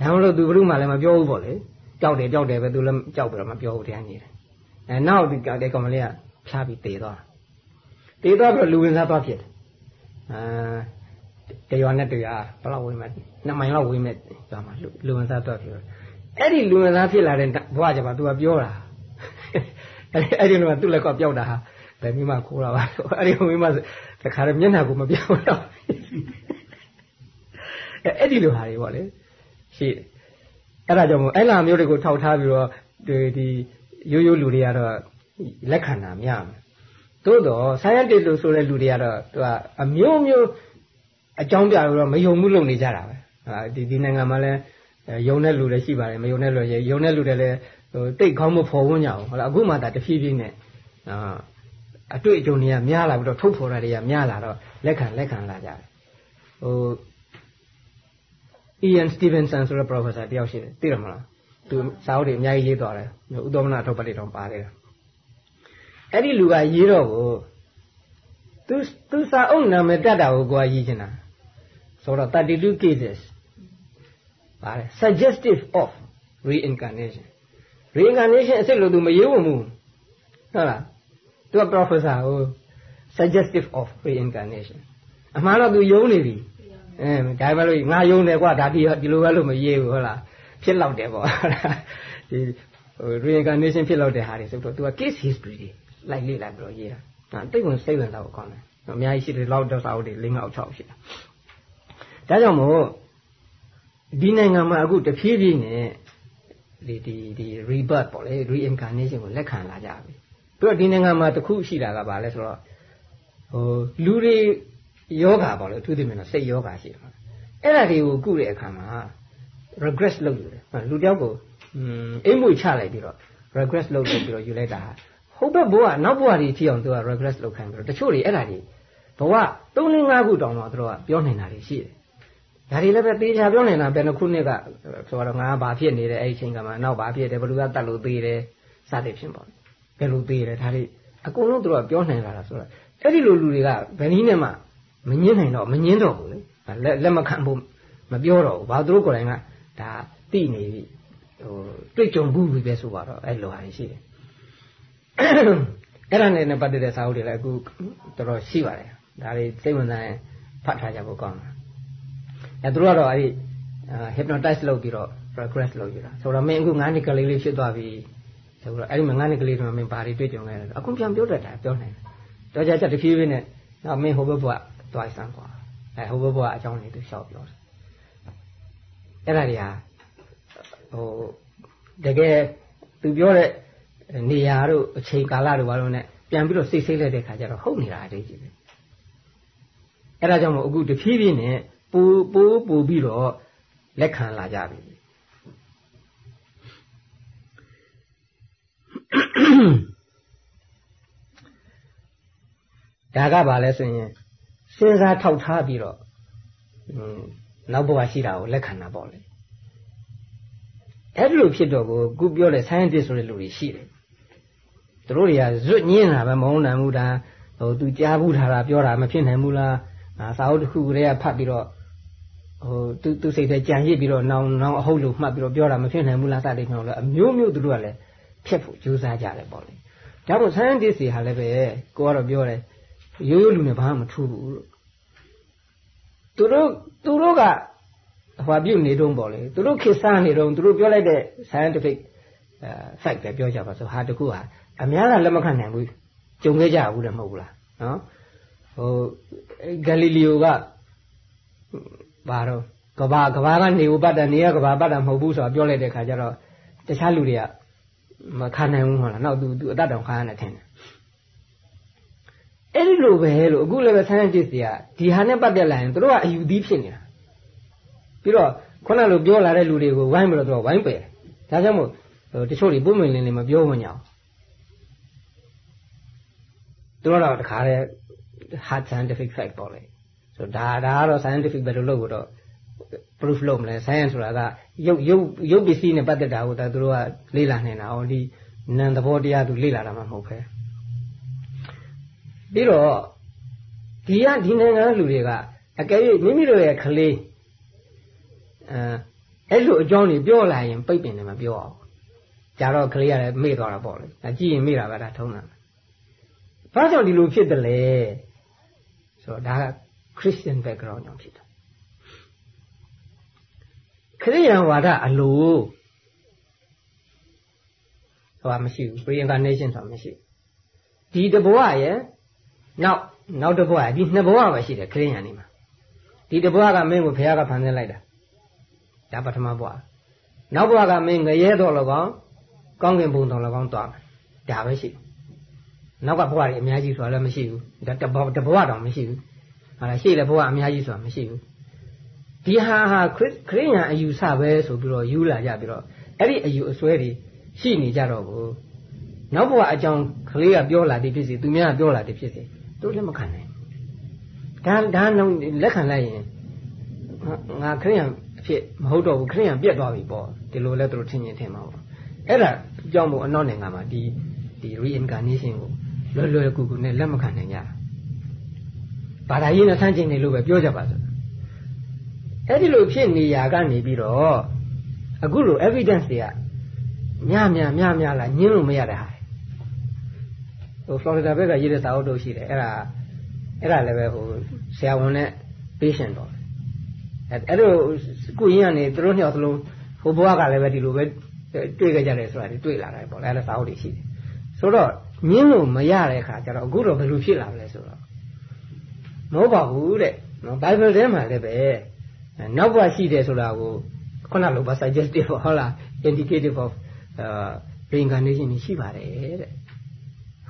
S1: ဒါမှမဟုတ်သူဘယ်သူမှလည်းမပြောဘူးပေါ့လေကြောက်တယ်ကြောက်တယ်ပဲသူလည်းကြောက်ပြီးတော့မပြောဘူးတရားကြီးတယ်အဲနောက်ဒီကြောက်တဲ့ကောင်မလေးကဖြားပြီးတေသွားတေသွားပြီးတော့လူဝင်စားသွားဖြစ်တယ်အာတရွာနဲ့တရွာဘယ်လောက်ဝေးမဲ့နှစ်မိုင်လောက်ဝေးမဲ့ကျွာမှာလူဝင်စားသွားဖြစ်တယ်အဲ့ဒီလူဝင်စားဖြစ်လာတဲ့ဘဝကြပါ तू ကပြောတာအဲ့အဲ့ဒီတော့ तू လည်းကောက်ပြောက်တာဟာဘယ်မိမခိုးတာပါအဲ့ဒီမိမတခါတော့မျက်နှာကိုမပြောက်တော့ အဲ့ဒီလိုဟာတွေပေါ့လေရှိအဲ့ဒါကြောင့်မို့အဲ့လာမျိုးတွေကိုထောက်ထားပြီးတော့ဒီဒီရိုးရိုးလူတွေကတော့လက်ခံတာများမယ်သို့တော့ scientist လို့ဆိုတဲ့လူတွေကတော့သူကအမျိုးမျိုးအကြောင်းပြလို့တော့မယုံမှုလုပ်နေကြတာပဲဒီဒီနိုင်ငံမှာလည်းယုံတဲ့လူတွေရှိပါတယ်မယုံတဲ့လူတွေယုံတဲ့လူတွေလည်းဟိုတိတ်ခေါင်းမဖော်ဝန်းကြအောင်ဟုတ်လားအခုမှဒါတဖြည်းဖြည်းနဲ့အာအတွေ့အကြုံတွေကများလာပြီးတော့ထုတ်ဖော်တာတွေကများလာတော့လက်ခံလက်ခံလာကြတယ်ဟို Ian Stevenson ဆိုတဲ့ professor တယောက်ရှိတယ်သိတယ်မလားသူစာအုပ်တွေအများကြီးရေးသွားတယ်ဥဒ္ဓမနာထုတ်ပတ်တွေတောင်ပါတယ်အဲ့ဒီလူကရေးတော့ကိုသူသူစာအုပ်နာမည်တက်တာကိုကိုကရေးချင်တာဆိုတော့32 cases ပါတယ် suggestive of reincarnation reincarnation အစ်စ်လို့သူမရေးဝင်ဘူးဟုတ်လားသူက professor ဟို suggestive of reincarnation အမှန်တော့သူယုံနေပြီ အဲဒါပဲလို့ငါယုံတယ်ကွာဒါဒီဒီလိုပဲလို့မရေးဘူးဟုတ်လားဖြစ်လောက်တယ်ပေါ့ဒီဟို reincarnation ဖြစ်လောက်တဲ့ဟာတွေဆိုတော့သူက case history တွေလိုက်လေ့လာပြီးတော့ရေးတာတိတ်ဝင်စိတ်ဝင်စားဖို့ကောင်းတယ်အများကြီးရှိတယ်လောက်တော့စာအုပ်တွေ၄၅6ရှိတာဒါကြောင့်မို့ဒီနိုင်ငံမှာအခုတဖြည်းဖြည်းနဲ့ဒီဒီဒီ rebirth ပေါ့လေ reincarnation ကိုလက်ခံလာကြပြီသူကဒီနိုင်ငံမှာတခုရှိတာကဘာလဲဆိုတော့ဟိုလူတွေ ယောဂါပေါ့လေအထူးသဖြင့်တော့စိတ်ယောဂါရှိတယ်အဲ့ဒါတွေကိုကုတဲ့အခါမှာ regress လုပ်ယူတယ်လူတယောက်ကိုအိမ်မွေချလိုက်ပြီးတော့ regress လုပ်လုပ်ပြီးတော့ယူလိုက်တာဟုတ်ဘက်ဘဝနောက်ဘဝတွေဖြစ်အောင်သူက regress လုပ်ခိုင်းပြီးတော့တချို့တွေအဲ့ဒါတွေဘဝ3 5ခုတောင်တော့သူတို့ကပြောနေတာတွေရှိတယ်ဒါတွေလည်းပဲတေချာပြောနေတာဘယ်နှခုနှစ်ကဆိုတော့ငါဘာဖြစ်နေတယ်အဲ့ဒီချိန်ကမှနောက်ဘာဖြစ်တယ်ဘယ်လိုကတတ်လို့သေးတယ်စသဖြင့်ပေါ့ဘယ်လိုသေးတယ်ဒါတွေအကုန်လုံးသူတို့ကပြောနိုင်လာတာဆိုတော့အဲ့ဒီလိုလူတွေကဘယ်နည်းနဲ့မှ မငင်းနိုင်တော့မငင်းတော့ဘူးလေလက်လက်မခံဖို့မပြောတော့ဘူးဘာသူတို့ကိုယ်တိုင်ကဒါသိနေပြီဟိုတွေ့ကြုံဘူးပြီပဲဆိုတော့အဲ့လိုဟာတွေရှိတယ်အဲ့ဒါနဲ့ပတ်သက်တဲ့စာအုပ်တွေလည်းအခုတော်တော်ရှိပါတယ်ဒါတွေစိတ်ဝင်စားရင်ဖတ်ထားကြဖို့ကောင်းတယ်အဲသူတို့ကတော့အဲ့ဒီ hypnotize လုပ်ပြီးတော့ progress လုပ်ယူတာဆိုတော့မင်းအခု9နှစ်ကလေးလေးဖြစ်သွားပြီဆိုတော့အဲ့ဒီမှာ9နှစ်ကလေးတွေမှာမင်းဘာတွေတွေ့ကြုံလဲအခုပြန်ပြောတတ်တာပြောနိုင်တယ်တော့ကြချက်တဖြည်းဖြည်းနဲ့တော့မင်းဟိုဘက်ဘုရား သွားစမ်းကွာအဲဟိုဘက်ဘုရားအကြောင်းလေးသူရှောက်ပြောတယ်အဲ့ဒါတွေဟာဟိုတကယ်သူပြောတဲ့နေရာတို့အချိန်ကာလတို့ဘာလို့ ਨੇ ပြန်ပြီးတော့စိတ်ဆိတ်လိုက်တဲ့ခါကျတော့ဟုတ်နေတာအသေးကြီးပဲအဲ့ဒါကြောင့်မို့အခုတဖြည်းဖြည်းနဲ့ပူပူပူပြီးတော့လက်ခံလာကြပြီဒါကဘာလဲဆိုရင် စဉ်းစားထောက်ထားပြီးတော့နောက်ဘဝရှိတာကိုလက်ခံတာပေါ့လေအဲ့ဒီလိုဖြစ်တော့ကိုခုပြောတဲ့ scientist ဆိုတဲ့လူတွေရှိတယ်သူတို့တွေကဇွတ်ညင်းတာပဲမဟုတ်နိုင်ဘူးဒါဟိုသူကြားဘူးထားတာပြောတာမဖြစ်နိုင်ဘူးလားစာအုပ်တစ်ခုကလေးကဖတ်ပြီးတော့ဟိုသူသူစိတ်ထဲကြံရစ်ပြီးတော့နောင်နောင်အဟုတ်လို့မှတ်ပြီးတော့ပြောတာမဖြစ်နိုင်ဘူးလားစတဲ့ကြောင့်လည်းအမျိုးမျိုးသူတို့ကလည်းဖြစ်ဖို့ကြိုးစားကြတယ်ပေါ့လေဒါတော့ scientist တွေဟာလည်းပဲကိုကတော့ပြောတယ် ရိုးရိုးလူနဲ့ဘာမှမထူးဘူးလို့သူတို့သူတို့ကဟွာပြုတ်နေတုံးပေါ့လေသူတို့ခေတ်စားနေတုံးသူတို့ပြောလိုက်တဲ့ scientific fact ပဲပြောကြပါစို့ဟာတခုဟာအများကလက်မခံနိုင်ဘူးကြုံခဲ့ကြဘူးလည်းမဟုတ်ဘူးလားနော်ဟိုဂါလီလီယိုကဘာတော့ကဘာကဘာကနေဥပတ်တာနေရကဘာပတ်တာမဟုတ်ဘူးဆိုတာပြောလိုက်တဲ့ခါကျတော့တခြားလူတွေကမခံနိုင်ဘူးဟုတ်လားနောက်သူသူအတတ်တောင်ခံရတယ်ထင်တယ် အဲ့ဒီလိုပဲလို့အခုလည်းပဲ scientist တွေကဒီဟာနဲ့ပတ်သက်လာရင်တို့ကအယူသီးဖြစ်နေတာပြီးတော့ခုနလိုပြောလာတဲ့လူတွေကိုဝိုင်းပြီးတော့သူကဝိုင်းပယ်ဒါကြောင့်မို့တချို့တွေပုံမှန်လင်းလင်းမပြောမညာတို့တော့တခါတည်း hard scientific fact ပေါ့လေဆိုဒါဒါကတော့ scientific ဘယ်လိုလုပ်လို့တော့ proof လုပ်မလဲ science ဆိုတာကရုပ်ရုပ်ရုပ်ပစ္စည်းနဲ့ပတ်သက်တာကိုဒါတို့ကလေ့လာနေတာ။အော်ဒီနံသဘောတရားသူလေ့လာတာမှမဟုတ်ပဲ။ ပြီးတော့ဒီကဒီနိုင်ငံလူတွေကအကယ်၍မိမိတို့ရဲ့ကလေးအဲအဲ့လိုအကြောင်းတွေပြောလာရင်ပိတ်ပင်တယ်မပြောအောင်။ကြာတော့ကလေးကလည်းမေ့သွားတာပေါ့လေ။အကြည့်ရင်မေ့တာပဲဒါထုံးတာ။ဘာကြောင့်ဒီလိုဖြစ်တယ်လဲဆိုတော့ဒါက Christian background ကြောင့်ဖြစ်တာခရိယံဝါဒအလိုဟောမရှိဘူး reincarnation ဆိုတာမရှိဒီတဘဝရဲ့ နောက်နောက်တဘဝဒီနှစ်ဘဝပဲရှိတယ်ခရိယံနေမှာဒီတဘဝကမင်းကိုဘုရားကဖန်ဆင်းလိုက်တာဒါပထမဘဝနောက်ဘဝကမင်းငရဲတော်၎င်းကောင်းကင်ဘုံတော်၎င်းသွားမယ်ဒါပဲရှိနောက်ကဘဝတွေအများကြီးဆိုတာလည်းမရှိဘူးဒါတဘဝတဘဝတောင်မရှိဘူးဟာရှိတယ်ဘဝအများကြီးဆိုတာမရှိဘူးဒီဟာဟာခရိယန်အယူဆပဲဆိုပြီးတော့ယူလာကြပြီးတော့အဲ့ဒီအယူအစွဲတွေရှိနေကြတော့ဘူးနောက်ဘဝအကြောင်းကလေးကပြောလာသည်ဖြစ်စေသူများကပြောလာသည်ဖြစ်စေ တို့လက်မခံနိုင်ဒါဒါလက်ခံလိုက်ရင်ငါခရိယန်အဖြစ်မဟုတ်တော့ဘူးခရိယန်ပြတ်သွားပြီပေါ့ဒီလိုလဲတို့ထင်ရင်ထင်မှာပေါ့အဲ့ဒါကြောင့်မို့အနောက်နိုင်ငံမှာဒီဒီ reincarnation ကိုလွယ်လွယ်ကူကူနဲ့လက်မခံနိုင်ကြဘာသာရေးနဲ့ဆန့်ကျင်နေလို့ပဲပြောကြပါစို့အဲ့ဒီလိုဖြစ်နေရာကနေပြီးတော့အခုလို evidence တွေကညညညညလာညင်းလို့မရတဲ့ဟာ ဟို Florida ဘက်ကရေးတဲ့စာအုပ်တို့ရှိတယ်အဲ့ဒါအဲ့ဒါလည်းပဲဟိုဆရာဝန်နဲ့ patient တော့အဲ့အဲ့လိုကုရင်းကနေသူတို့နှစ်ယောက်သလုံးဟိုဘဝကလည်းပဲဒီလိုပဲတွေ့ကြကြတယ်ဆိုတာတွေ့လာတယ်ပေါ့လေအဲ့ဒါစာအုပ်တွေရှိတယ်ဆိုတော့ညင်းလို့မရတဲ့အခါကျတော့အခုတော့ဘယ်လိုဖြစ်လာမလဲဆိုတော့မဟုတ်ပါဘူးတဲ့နော် Bible ထဲမှာလည်းပဲနောက်ဘဝရှိတယ်ဆိုတာကိုခုနလိုပါ suggestive ဟုတ်လား indicative of uh reincarnation ရှိပါတယ်တဲ့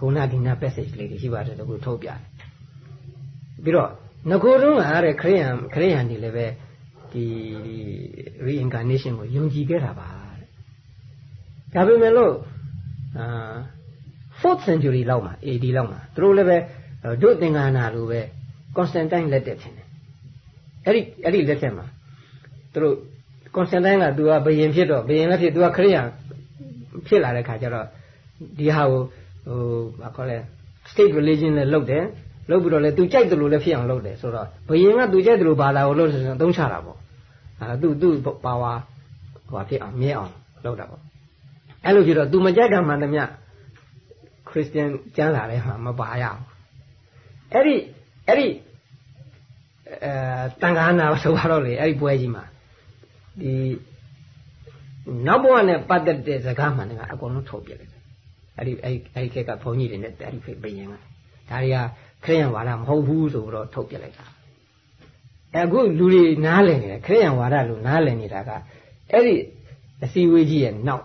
S1: ခုနဒီနာ passage လေးတွေရှိပါတယ်တကူထုတ်ပြတယ်ပြီးတော့ငကိုတုံးကတဲ့ခရိယံခရိယံတွေလည်းပဲဒီ reincarnation ကိုယုံကြည်ခဲ့တာပါတဲ့ဒါပေမဲ့လို့အာ 4th century လောက်မှာ AD လောက်မှာသူတို့လည်းပဲဒုသင်္ကနာလိုပဲ Constantine လက်တက်ခြင်းအဲ့ဒီအဲ့ဒီလက်ထက်မှာသူတို့ကွန်စတန်တိုင်းကသူကဘယင်ဖြစ်တော့ဘယင်လည်းဖြစ်သူကခရိယာဖြစ်လာတဲ့ခါကျတော့ဒီဟာကို ဟိုဘာခေါ်လဲ state religion နဲ့လုပ်တယ်လုပ်ပြီးတော့လေသူကြိုက်တယ်လို့လည်းဖြစ်အောင်လုပ်တယ်ဆိုတော့ဘယင်ကသူကြိုက်တယ်လို့ဘာသာကိုလုပ်တယ်ဆိုတော့သုံးချတာပေါ့အဲသူသူပါဝါဟိုဖြစ်အောင်မြဲအောင်လုပ်တာပေါ့အဲ့လိုဖြစ်တော့သူမကြိုက်တာမှန်သမျှခရစ်ယာန်ကျမ်းလာတဲ့ဟာမပါရဘူးအဲ့ဒီအဲ့ဒီအဲတန်ခါနာဆိုတော့လေအဲ့ဒီပွဲကြီးမှာဒီနောက်ဘဝနဲ့ပတ်သက်တဲ့စကားမှန်တယ်ကအကုန်လုံးထုတ်ပြလိုက်တယ် အဲ့ဒီအဲ့ဒီအဲ့ဒီခက်ကဘုန်းကြီးတွေနဲ့အဲ့ဒီဖိတ်ပရင်ကဒါတွေကခရိယံဝါဒမဟုတ်ဘူးဆိုတော့ထုတ်ပြလိုက်တာအခုလူတွေနားလည်နေတယ်ခရိယံဝါဒလို့နားလည်နေတာကအဲ့ဒီအစည်းအဝေးကြီးရဲ့နောက်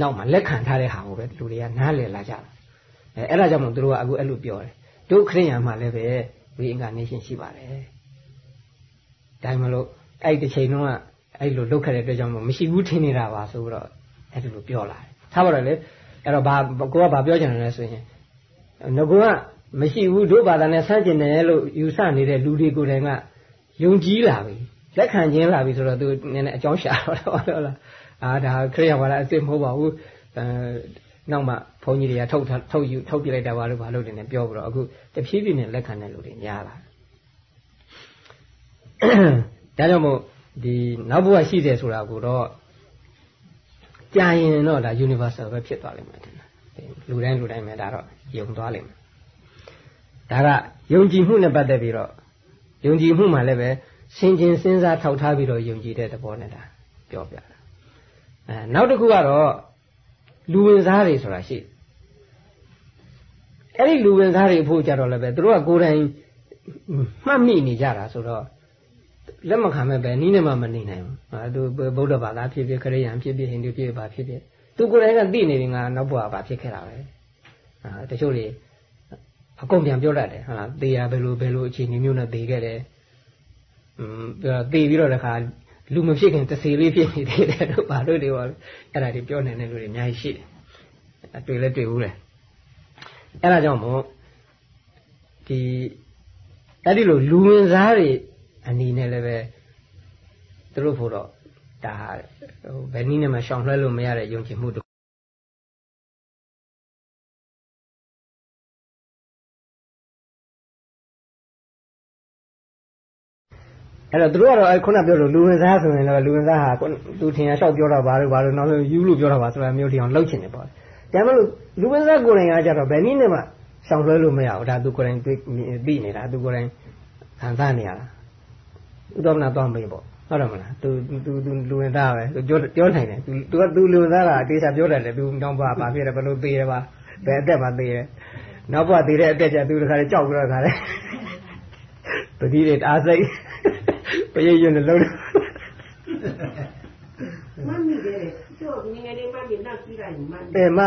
S1: နောက်မှာလက်ခံထားတဲ့ဟာကိုပဲလူတွေကနားလည်လာကြတာအဲအဲ့ဒါကြောင့်မို့သူတို့ကအခုအဲ့လိုပြောတယ်တို့ခရိယံမှာလည်းပဲ reincarnation ရှိပါတယ်ဒါမှမလို့အဲ့ဒီတစ်ချိန်လုံးကအဲ့လိုလုပ်ခဲ့တဲ့အတွက်ကြောင့်မရှိဘူးထင်နေတာပါဆိုတော့အဲ့ဒီလိုပြောလာတယ်ထားပါတော့လေ အဲ့တော့ဘာကိုကဘာပြောချင်တယ်လဲဆိုရင်ငကောကမရှိဘူးတို့ဘာသာနဲ့ဆန့်ကျင်တယ်လို့ယူဆနေတဲ့လူတွေကိုယ်တိုင်ကယုံကြည်လာပြီလက်ခံခြင်းလာပြီဆိုတော့သူနည်းနည်းအကြောင်းရှာတော့ဟုတ်လားအာဒါခရိယဝါဒအစ်စ်မဟုတ်ပါဘူးအဲနောက်မှဘုန်းကြီးတွေကထုတ်ထုတ်ယူထုတ်ပြလိုက်တာပါလို့ဘာလို့တင်နေပြောပြီးတော့အခုတဖြည်းဖြည်းနဲ့လက်ခံတဲ့လူတွေများလာဒါကြောင့်မို့ဒီနောက်ဘဝရှိတယ်ဆိုတာကိုတော့ ကြာရင်တော့ဒါ universal ပဲဖြစ်သွားလိမ့်မယ်ထင်တယ်လူတိုင်းလူတိုင်းပဲဒါတော့ယုံသွားလိမ့်မယ်ဒါကယုံကြည်မှုနဲ့ပတ်သက်ပြီးတော့ယုံကြည်မှုမှလည်းပဲစင်ကျင်စဉ်းစားထောက်ထားပြီးတော့ယုံကြည်တဲ့သဘောနဲ့ဒါပြောပြတာအဲနောက်တစ်ခုကတော့လူဝင်စားတွေဆိုတာရှိအဲ့ဒီလူဝင်စားတွေဖို့ကြတော့လည်းပဲသူတို့ကကိုယ်တိုင်မှတ်မိနေကြတာဆိုတော့ လက်မခံမဲ့ပဲနီးနေမှမနေနိုင်ဘူးအဲသူဗုဒ္ဓဘာသာဖြစ်ဖြစ်ခရစ်ယာန်ဖြစ်ဖြစ်ဟိန္ဒူဖြစ်ဖြစ်ဘာဖြစ်ဖြစ်သူကိုယ်တိုင်ကသိနေပြီငါနောက်ဘဝဘာဖြစ်ခဲ့တာပဲအဲတချို့တွေအကုန်ပြန်ပြောတတ်တယ်ဟုတ်လားသေရဘယ်လိုဘယ်လိုအခြေအနေမျိုးနဲ့သေခဲ့တယ်อืมသေပြီးတော့တခါလူမဖြစ်ခင်တစေလေးဖြစ်နေသေးတယ်တို့ဘာလို့တွေပါအဲ့ဒါတွေပြောနေတဲ့လူတွေအများကြီးရှိတယ်တွေ့လဲတွေ့ဘူးလေအဲ့ဒါကြောင့်မို့ဒီအဲ့ဒီလိုလူဝင်စားတွေ အနေနဲ့လည်းပဲသူတို့ဖို့တော့ဒါဟိုဘယ်နည်းနဲ့မှရှောင်လွှဲလို့မရတဲ့ယုံကြည်မှုတစ်အဲ့တော့သူတို့ကတော့ခုနပြောလို့လူဝင်စားဆိုရင်လည်းလူဝင်စားဟာသူထင်ရလျှောက်ပြောတာဘာလို့ဘာလို့နောက်လို့ယူလို့ပြောတာပါဆိုတာမျိုးထင်အောင်လှုပ်ချင်တယ်ပေါ့။ဒါမှမဟုတ်လူဝင်စားကိုယ်တိုင်ကကြတော့ဘယ်နည်းနဲ့မှရှောင်လွှဲလို့မရဘူးဒါသူကိုယ်တိုင်တွေ့သိနေတာသူကိုယ်တိုင်ခံစားနေရတာ ဥဒ္ဒမနာတော့မေးပေါ့ဟုတ်တယ်မလားသူသူသူလူဝင်သားပဲသူပြောပြောနိုင်တယ်သူသူကသူလူဝင်သားတာအသေးချာပြောတယ်လေသူနောက်ဘဝဘာဖြစ်တယ်ဘယ်လိုသေးရပါဘယ်အသက်မှသေးတယ်နောက်ဘဝသေးတဲ့အသက်ကျသူတခါလေကြောက်ပြီးတော့ခါလေပတိတွေအားစိတ်ပရိရွနဲ့လုံးတယ်
S2: မမီတယ်ကျော်ငငယ်လေးမမီနောက်ကြည့်လိုက်မမီ
S1: အဲမ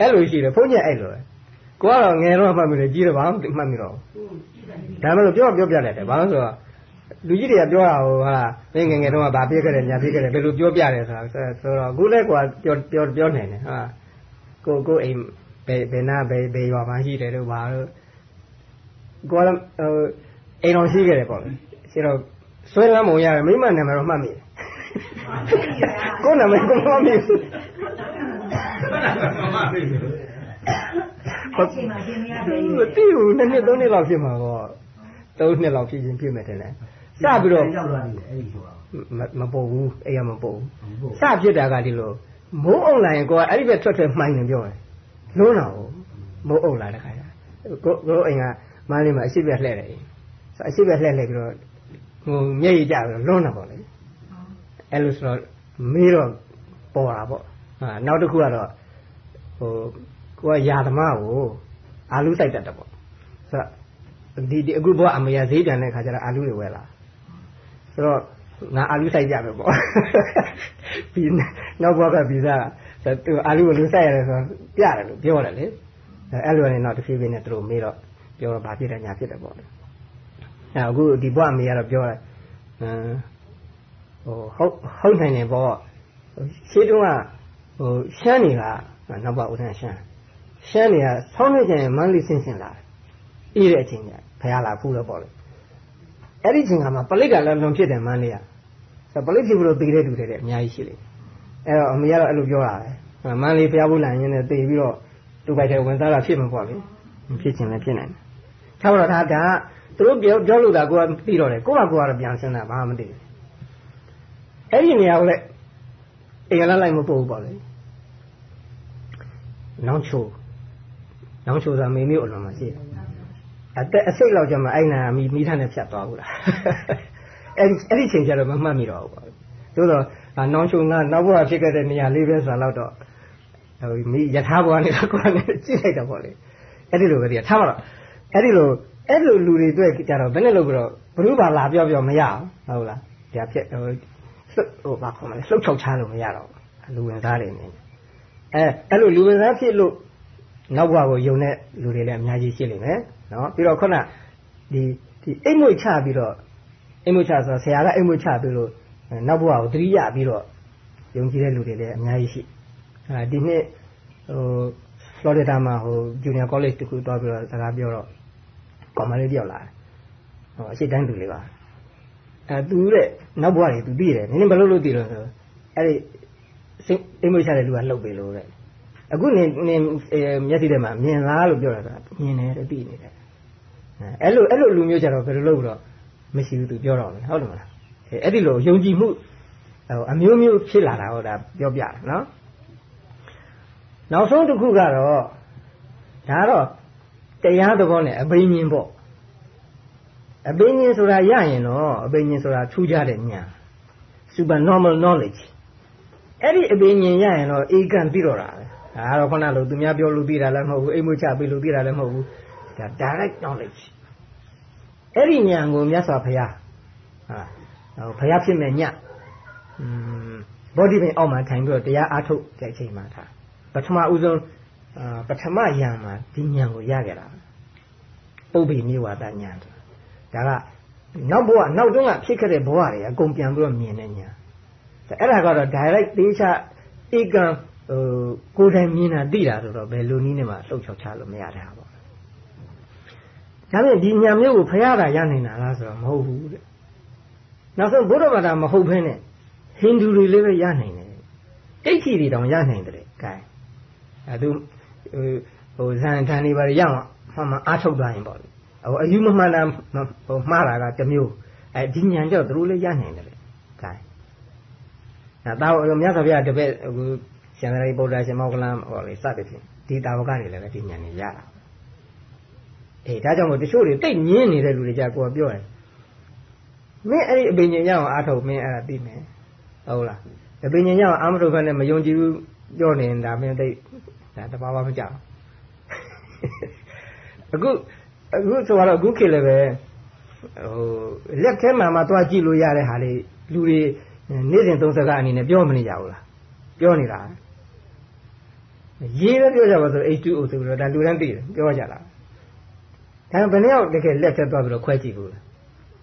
S1: အဲ့လိုရှိတယ်ဘုန်းကြီးအဲ့လိုပဲကိုကတော့ငယ်တော့မှတ်မိတယ်ကြီးတော့ဘာမှမှတ်မိတော့ဒါမှမဟုတ်ပြောပြောပြလိုက်တယ်ဘာလို့ဆိုတော့ လူကြီးတွေကပြောတာဟိုဟာမင်းငယ်ငယ်တော့ဗာပြည့်ခဲ့တယ်ညာပြည့်ခဲ့တယ်ဘယ်လိုပြောပြတယ်ဆိုတာဆိုတော့အခုလဲကွာပြောပြောပြောနိုင်တယ်ဟာကိုကိုအိမ်ဘယ်ဘယ်နာဘယ်ဘယ်ရွာမှာရှိတယ်လို့ဘာလို့ကိုကဟိုအိမ်တော်ရှိခဲ့တယ်ပေါ့လေရှိတော့ဆွဲလမ်းမုံရတယ်မိမနာမည်တော့မှတ်မိတယ်ကိုနာမည်ကိုမှတ်မိဘူး
S2: ဟုတ်ချိန်မှာပြင်မရတယ်
S1: မသိဘူးနှစ်နှစ်သုံးနှစ်လောက်ဖြစ်မှာပေါ့သုံးနှစ်လောက်ဖြစ်ရင်ဖြစ်မယ်တဲ့လေ စပြီးတော့
S3: ရောက်သွားပြီအဲ့ဒီဆိုတာ
S1: မပေါ်ဘူးအဲ့ရမပေါ်ဘူးစဖြစ်တာကဒီလိုမိုးအုံလာရင်ကိုကအဲ့ဒီဘက်ထွက်ထွက်မှိုင်းနေပြောတယ်လုံးတော့မိုးအုံလာတဲ့ခါကျကိုကိုအိမ်ကမန်းလေးမှာအရှိပြက်လှဲ့တယ်အရှိပြက်လှဲ့လှဲ့ပြီးတော့ဟိုမျက်ရည်ကျပြီးလွန်းတာပေါ့လေအဲ့လိုဆိုတော့မေးတော့ပေါ်တာပေါ့ဟာနောက်တစ်ခုကတော့ဟိုကိုကယာသမားကိုအာလူစိုက်တတ်တယ်ပေါ့ဆိုတော့ဒီဒီအခုဘောအမရဈေးပြန်တဲ့ခါကျတော့အာလူတွေဝယ်လာ ဆိုတော့ငါအာလူစိုက်ကြမယ်ပေါ့ပြီးနောက်ဘောကဗီဇာဆိုသူအာလူကိုလူစိုက်ရတယ်ဆိုတော့ပြတယ်လို့ပြောတယ်လေအဲ့လိုနဲ့နောက်တစ်ဖြည်းဖြည်းနဲ့သူတို့မေးတော့ပြောတော့ဘာဖြစ်တယ်ညာဖြစ်တယ်ပေါ့လေအဲအခုဒီဘွားအမေကတော့ပြောတယ်အမ်ဟိုဟုတ်ဟုတ်နိုင်တယ်ပေါ့ရှင်းတုန်းကဟိုရှမ်းတွေကနောက်ဘဦးထန်းရှမ်းရှမ်းတွေကဆောင်းနေကျရင်မန်းလေးဆင်းဆင်းလာအေးတဲ့အချိန်ကျဖះလာဖူးတော့ပေါ့လေ အဲ့ဒီချိန်ကမှပလိတ်ကလည်းလွန်ဖြစ်တယ်မန်းလေးကဆိုပလိတ်ဖြစ်လို့သေတဲ့တူတဲ့အများကြီးရှိလိမ့်အဲ့တော့အမေကတော့အဲ့လိုပြောတာပဲမန်းလေးဖះဘူးလာရင်လည်းသေပြီးတော့သူ့ဘိုက်ထဲဝင်သားတာဖြစ်မှာပေါ့လေဖြစ်ချင်လည်းဖြစ်နိုင်တယ်ထားတော့ဒါကသူတို့ပြောပြောလို့တာကိုကပြီးတော့တယ်ကိုကကိုကတော့ပြန်စဉ်းစားဘာမှမသိဘူးအဲ့ဒီနေရာကိုလည်းအိမ်ကလိုက်မပို့ဘူးပေါ့လေနောင်ချိုနောင်ချိုဆိုတာမေမျိုးအလွန်မှရှိတယ် အသက်အစိတ်လောက်ကျမှအဲ့နာမိမိထနဲ့ဖြတ်သွားဘူးလားအဲ့ဒီအဲ့ဒီချိန်ကျတော့မမှတ်မိတော့ဘူးပေါ့သို့တော့နောင်ချိုကနောက်ဘဝဖြစ်ခဲ့တဲ့နေရာလေးပဲဆိုတာတော့တော့ဟိုမိယထာဘဝနဲ့ကိုယ်နဲ့ကြည့်လိုက်တော့ပေါ့လေအဲ့ဒီလိုပဲဒီထားပါတော့အဲ့ဒီလိုအဲ့လိုလူတွေတွေ့ကြတော့ဘယ်နဲ့လို့ပြီးတော့ဘ ᱹ ဘာလာပြောပြောမရအောင်ဟုတ်လားဒါဖြစ်ဟိုဟိုဘာခေါ်မလဲလှုပ်ချောက်ချလို့မရတော့လူဝင်သားတွေနေအဲအဲ့လိုလူဝင်သားဖြစ်လို့နောက်ဘဝကိုယုံတဲ့လူတွေလည်းအများကြီးရှိလိမ့်မယ် နော်ပြီးတော့ခုနဒီဒီအိမ်မွေချပြီးတော့အိမ်မွေချဆိုတော့ဆရာကအိမ်မွေချပြီးလို့နောက်ဘဝကိုတတိယပြီးတော့ယုံကြည်တဲ့လူတွေလည်းအများကြီးရှိအဲဒီနှစ်ဟိုဖလော်ရီဒါမှာဟိုဂျူနီယာကောလိပ်တခုတွားပြီးတော့စကားပြောတော့ကောင်မလေးတယောက်လာတယ်ဟိုအရှိတိုင်းသူလေးပါအဲသူတဲ့နောက်ဘဝတွေသူသိတယ်နင်းဘယ်လိုလုပ်သိလို့ဆိုအဲ့ဒီအိမ်မွေချတဲ့လူကလှုပ်ပြီလို့တဲ့အခုနေနေမျက်စိထဲမှာမြင်လားလို့ပြောတာကမြင်တယ်တဲ့သိနေတယ် အဲ့လိုအဲ့လိုလူမျိုးကြတော့ဘယ်လိုလုပ်တော့မရှိဘူးသူပြောတော့မယ်ဟုတ်တယ်မလားအဲ့ဒီလိုယုံကြည်မှုအမျိုးမျိုးဖြစ်လာတာဟောဒါပြောပြတာနော်နောက်ဆုံးတစ်ခုကတော့ဒါတော့တရားသဘောနဲ့အဘိညာဉ်ပေါ့အဘိညာဉ်ဆိုတာရရင်တော့အဘိညာဉ်ဆိုတာထူးခြားတဲ့ဉာဏ် super normal knowledge အဲ့ဒီအဘိညာဉ်ရရင်တော့ဧကံပြီးတော့တာပဲဒါကတော့ခုနလိုသူများပြောလို့သိတာလည်းမဟုတ်ဘူးအိမ်မွေးချပြီးလို့သိတာလည်းမဟုတ်ဘူး ဒါ direct knowledge အဲ့ဒီဉာဏ်ကိုမြတ်စွာဘုရားဟာဟိုဘုရားဖြစ်မဲ့ညอืมဘောဓိပင်အောက်မှာထိုင်ပြီးတော့တရားအားထုတ်တဲ့အချိန်မှာထားပထမဦးဆုံးအာပထမယံမှာဒီဉာဏ်ကိုရခဲ့တာပုပ္ပိနိဝါဒဉာဏ်ဒါကနောက်ဘဝနောက်တုန်းကဖြစ်ခဲ့တဲ့ဘဝတွေအကုန်ပြန်ပြီးတော့မြင်တဲ့ဉာဏ်အဲ့ဒါကတော့ direct တေချာဧကံဟိုကိုယ်တိုင်မြင်တာသိတာဆိုတော့ဘယ်လိုနည်းနဲ့မှလှုပ်ချောက်ချလို့မရတဲ့ဟာပေါ့ ဒါပေမဲ့ဒီညာမျိုးကိုဖရတာရနိုင်တာလားဆိုတော့မဟုတ်ဘူးတဲ့နောက်ဆုံးဘုရားဘာသာမဟုတ်ဘဲနဲ့ဟိန္ဒူတွေလည်းပဲရနိုင်တယ်တိတ်ခီတွေတောင်ရနိုင်တယ်ကဲအဲသူဟိုဇန်ထန်တွေပါရအောင်မှမှအားထုတ်သွားရင်ပေါ့ဟိုအယူမမှန်တာဟိုမှားတာကတစ်မျိုးအဲဒီညာကြောင့်သူတို့လည်းရနိုင်တယ်ကဲဒါတော့မြတ်စွာဘုရားတပည့်ဟိုရှင်သာရိပုတ္တရာရှင်မောကလန်ဟောလေစသဖြင့်ဒီတာဝကတွေလည်းပဲဒီညာနေရတာ အေးဒါကြောင့်မို့တချို့တွေတိတ်ညင်းနေတဲ့လူတွေကြကိုယ်ပြောတယ်မင်းအဲ့ဒီအပင်ညင်ရအောင်အားထုတ်မင်းအဲ့ဒါသိမယ်ဟုတ်လားအပင်ညင်ရအောင်အာမထုတ်ဖက်နဲ့မယုံကြည်ဘူးပြောနေတာမင်းတိတ်ဒါတဘာဝမကြောက်အခုအခုဆိုတော့အခုခေတ်လည်းပဲဟိုလက်ထဲမှာမှသွားကြည့်လို့ရတဲ့ဟာလေးလူတွေနေ့စဉ်သုံးစကားအနေနဲ့ပြောမနေကြဘူးလားပြောနေတာရေးလည်းပြောကြပါဆို H2O ဆိုပြီးတော့ဒါလူတန်းသိတယ်ပြောကြတာ ဒါဘယ်နှယောက်တကယ်လက်ဆက်သွားပြီးတော့ခွဲကြည့်ဘူးလား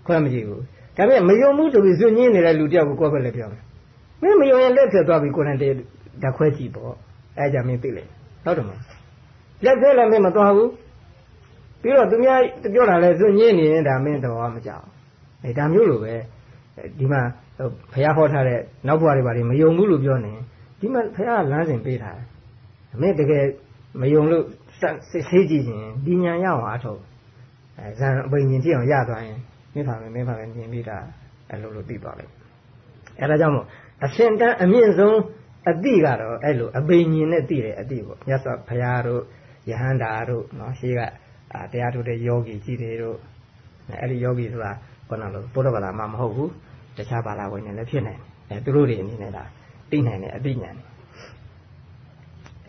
S1: ခွဲမကြည့်ဘူးဒါပေမဲ့မယုံမှုဆိုပြီးဇွညင်းနေတဲ့လူတယောက်ကိုကိုယ်ပဲလည်းပြောမယ်မင်းမယုံရင်လက်ဆက်သွားပြီးကိုယ်နဲ့တည်းဒါခွဲကြည့်ပေါ့အဲကြမင်းသိလေဟုတ်တယ်မလက်ဆက်လည်းမင်းမသွားဘူးပြီးတော့သူများပြောတာလဲဇွညင်းနေရင်ဒါမင်းတော့မကြောက်အဲဒါမျိုးလိုပဲဒီမှာဘုရားဟောထားတဲ့နောက်ဘဝတွေဘာတွေမယုံဘူးလို့ပြောနေဒီမှာဘုရားလမ်းစဉ်ပေးထားတယ်အမေတကယ်မယုံလို့စစ်ဆေးကြည့်ရင်ဒီညာရအောင်အားထုတ်အဲ ဇန်အပိန်ရင်ကြည့်အောင်ရသွားရင်မင်းဖာမယ်မင်းဖာမယ်မြင်ပြီးတာအဲ့လိုလိုသိသွားလိမ့်အဲ့ဒါကြောင့်မို့အရှင်တန်းအမြင့်ဆုံးအတိကတော့အဲ့လိုအပိန်ရင်နဲ့သိတယ်အတိပေါ့မြတ်စွာဘုရားတို့ယဟန္တာတို့နော်ရှိကတရားထုတ်တဲ့ယောဂီကြီးတွေတို့အဲ့ဒီယောဂီဆိုတာခုနလိုဘုရားဘာသာမှမဟုတ်ဘူးတခြားဘာသာဝင်တွေလည်းဖြစ်နိုင်တယ်အဲသူတို့တွေအနေနဲ့ဒါသိနိုင်တယ်အသိဉာဏ်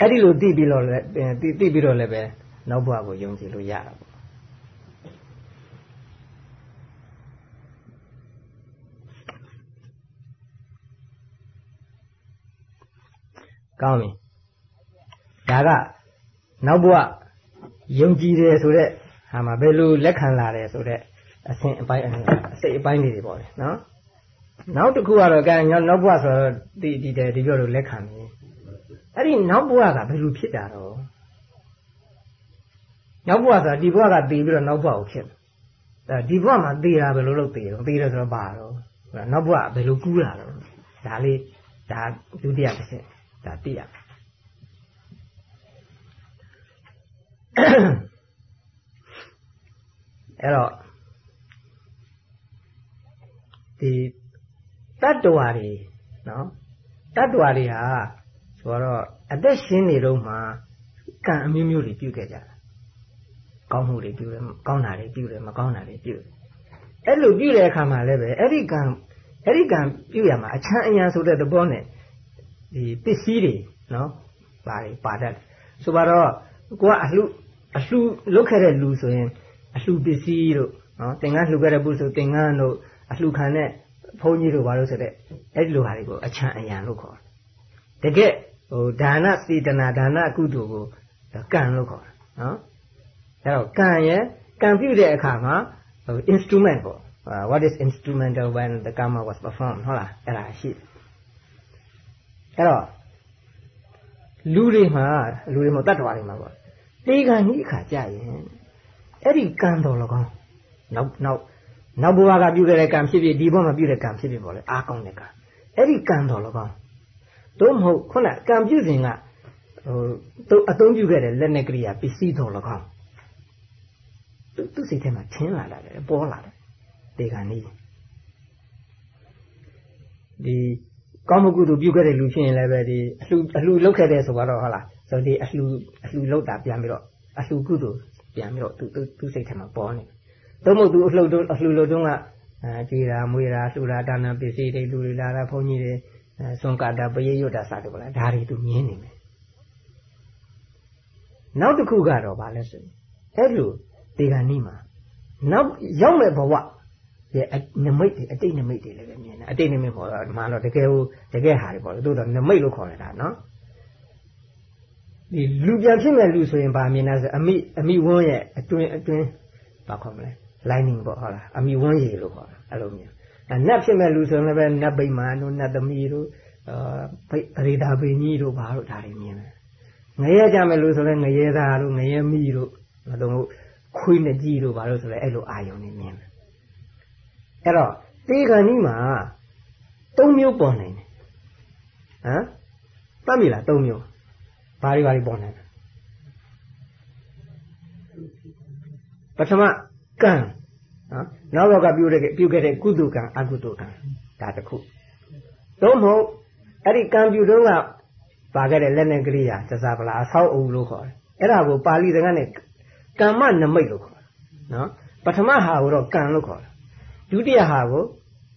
S1: အဲ့ဒီလိုသိပြီးတော့လည်းသိသိပြီးတော့လည်းပဲနောက်ဘဝကိုယုံကြည်လို့ရတာပေါ့ ကောင်းပြီဒါကနောက်ဘဝယုံကြည်တယ်ဆိုတော့ဟာမှာဘယ်လိုလက်ခံလာတယ်ဆိုတော့အဆင့်အပိုင်းအစိတ်အပိုင်းလေးတွေပေါ့လေနော်နောက်တစ်ခုကတော့ကဲနောက်ဘဝဆိုတော့ဒီဒီတဲ့ဒီပြောလို့လက်ခံပြီအဲ့ဒီနောက်ဘဝကဘယ်လိုဖြစ်တာတော့နောက်ဘဝဆိုတာဒီဘဝကတည်ပြီးတော့နောက်ဘဝကိုဖြစ်တယ်ဒီဘဝမှာတည်တာဘယ်လိုလုပ်တည်တော့တည်တယ်ဆိုတော့ပါတော့နောက်ဘဝဘယ်လိုကူးလာတော့ဒါလေးဒါဒုတိယတစ်ချက် ဒါသိရအဲ့တော့ဒီတတ္တဝါတွေနော်တတ္တဝါတွေဟာဆိုတော့အသက်ရှင်နေတော့မှကံအမျိုးမျိုးတွေပြုခဲ့ကြတာကောင်းမှုတွေပြုတယ်ကောင်းတာတွေပြုတယ်မကောင်းတာတွေပြုတယ်အဲ့လိုပြုတဲ့အခါမှာလည်းပဲအဲ့ဒီကံအဲ့ဒီကံပြုရမှာအချမ်းအယံဆိုတဲ့သဘောနဲ့ ဒီပစ္စည်းတွေနော်ပါတွေပါတတ်ဆိုပါတော့ကိုကအလှအလှလုတ်ခဲ့တဲ့လူဆိုရင်အလှပစ္စည်းတို့နော်သင်္ကန်းလှူခဲ့တဲ့ပုဆိုသင်္ကန်းတို့အလှခံတဲ့ဘုန်းကြီးတို့ဘာလို့ဆိုတဲ့အဲ့ဒီလိုဟာတွေကိုအချမ်းအယံလို့ခေါ်တယ်တကယ်ဟိုဒါနစေတနာဒါနကုသိုလ်ကိုကံလို့ခေါ်တယ်နော်အဲ့တော့ကံရဲ့ကံပြုတဲ့အခါမှာဟို instrument ပေါ့ what is instrumental when the karma was performed ဟုတ်လားအဲ့ဒါရှိ အဲ့တော့လူတွေမှာလူတွေမှာတတ်တော်တွေမှာပေါ့တေကံကြီးအခါကြရင်အဲ့ဒီကံတော်လကောင်းနောက်နောက်နောက်ဘဝကပြုခဲ့တဲ့ကံဖြစ်ဖြစ်ဒီဘဝမှာပြုတဲ့ကံဖြစ်ဖြစ်ပေါ့လေအားကောင်းတဲ့ကံအဲ့ဒီကံတော်လကောင်းတို့မဟုတ်ခုနကံပြုစဉ်ကဟိုသူအသုံးပြုခဲ့တဲ့လက်နဲ့ကရိယာပစ္စည်းတော်လကောင်းသူသူစိတ်ထဲမှာထင်းလာတယ်ပေါ်လာတယ်တေကံကြီးဒီ ကောင်းမှုကုသိုလ်ပြုခဲ့တဲ့လူဖြစ်ရင်လည်းပဲဒီအလှအလှလုပ်ခဲ့တဲ့ဆိုတော့ဟုတ်လားဆိုဒီအလှအလှလုပ်တာပြန်ပြီးတော့အလှကုသိုလ်ပြန်ပြီးတော့သူသူစိတ်ထဲမှာပေါ်နေသို့မဟုတ်သူအလှတုံးအလှလို့တုံးကအဲကြည်တာမွေတာလှူတာဒါနပစ္စည်းတွေလူတွေလာတာဘုန်းကြီးတွေဆွန်ကာတာပရိယွတ်တာစတယ်ဗလားဒါတွေသူမြင်နေမယ်နောက်တစ်ခုကတော့ဗာလဲဆိုအဲ့လိုဒီကနေ့မှာနောက်ရောက်မဲ့ဘဝ ရဲ့နမိတ်တွေအတိတ်နမိတ်တွေလည်းပဲမြင်တယ်အတိတ်နမိတ်ပေါ်တော့ဒီမှာတော့တကယ်ကိုတကယ်ဟာတွေပေါ့လေတို့တော့နမိတ်လို့ခေါ်နေတာနော်ဒီလူပြန်ဖြစ်မဲ့လူဆိုရင်ဗာမြင်တာဆိုအမိအမိဝန်းရဲ့အတွင်းအတွင်းဘာခေါ်မလဲ lining ပေါ့ဟုတ်လားအမိဝန်းရည်လို့ခေါ်တာအဲ့လိုမျိုးအဲနတ်ဖြစ်မဲ့လူဆိုရင်လည်းနတ်ဗိမာန်တို့နတ်သမီးတို့အာပရိဒါပိညီတို့ဘာလို့ဒါတွေမြင်တယ်ငရဲကြမဲ့လူဆိုလည်းငရဲသားတို့ငရဲမိတို့မတော့ခွေးနဲ့ကြီးတို့ဘာလို့ဆိုလဲအဲ့လိုအာယုံနေမြင်တယ် အဲ့တော့တေခဏီမှာ၃မျိုးပေါ်နိုင်တယ်ဟမ်မှတ်မိလား၃မျိုးဘာတွေဘာတွေပေါ်နိုင်လဲပထမကံနော်နောက်တော့ကပြုတဲ့ပြုခဲ့တဲ့ကုသကံအကုသကံဒါတစ်ခုသို့မဟုတ်အဲ့ဒီကံပြုတုန်းကပါခဲ့တဲ့လက်နဲ့ကရိယာသစားပလာအဆောက်အဦလို့ခေါ်တယ်အဲ့ဒါကိုပါဠိစကားနဲ့ကမ္မနမိတ်လို့ခေါ်တယ်နော်ပထမဟာကိုတော့ကံလို့ခေါ်တယ် ဒုတိယဟာကို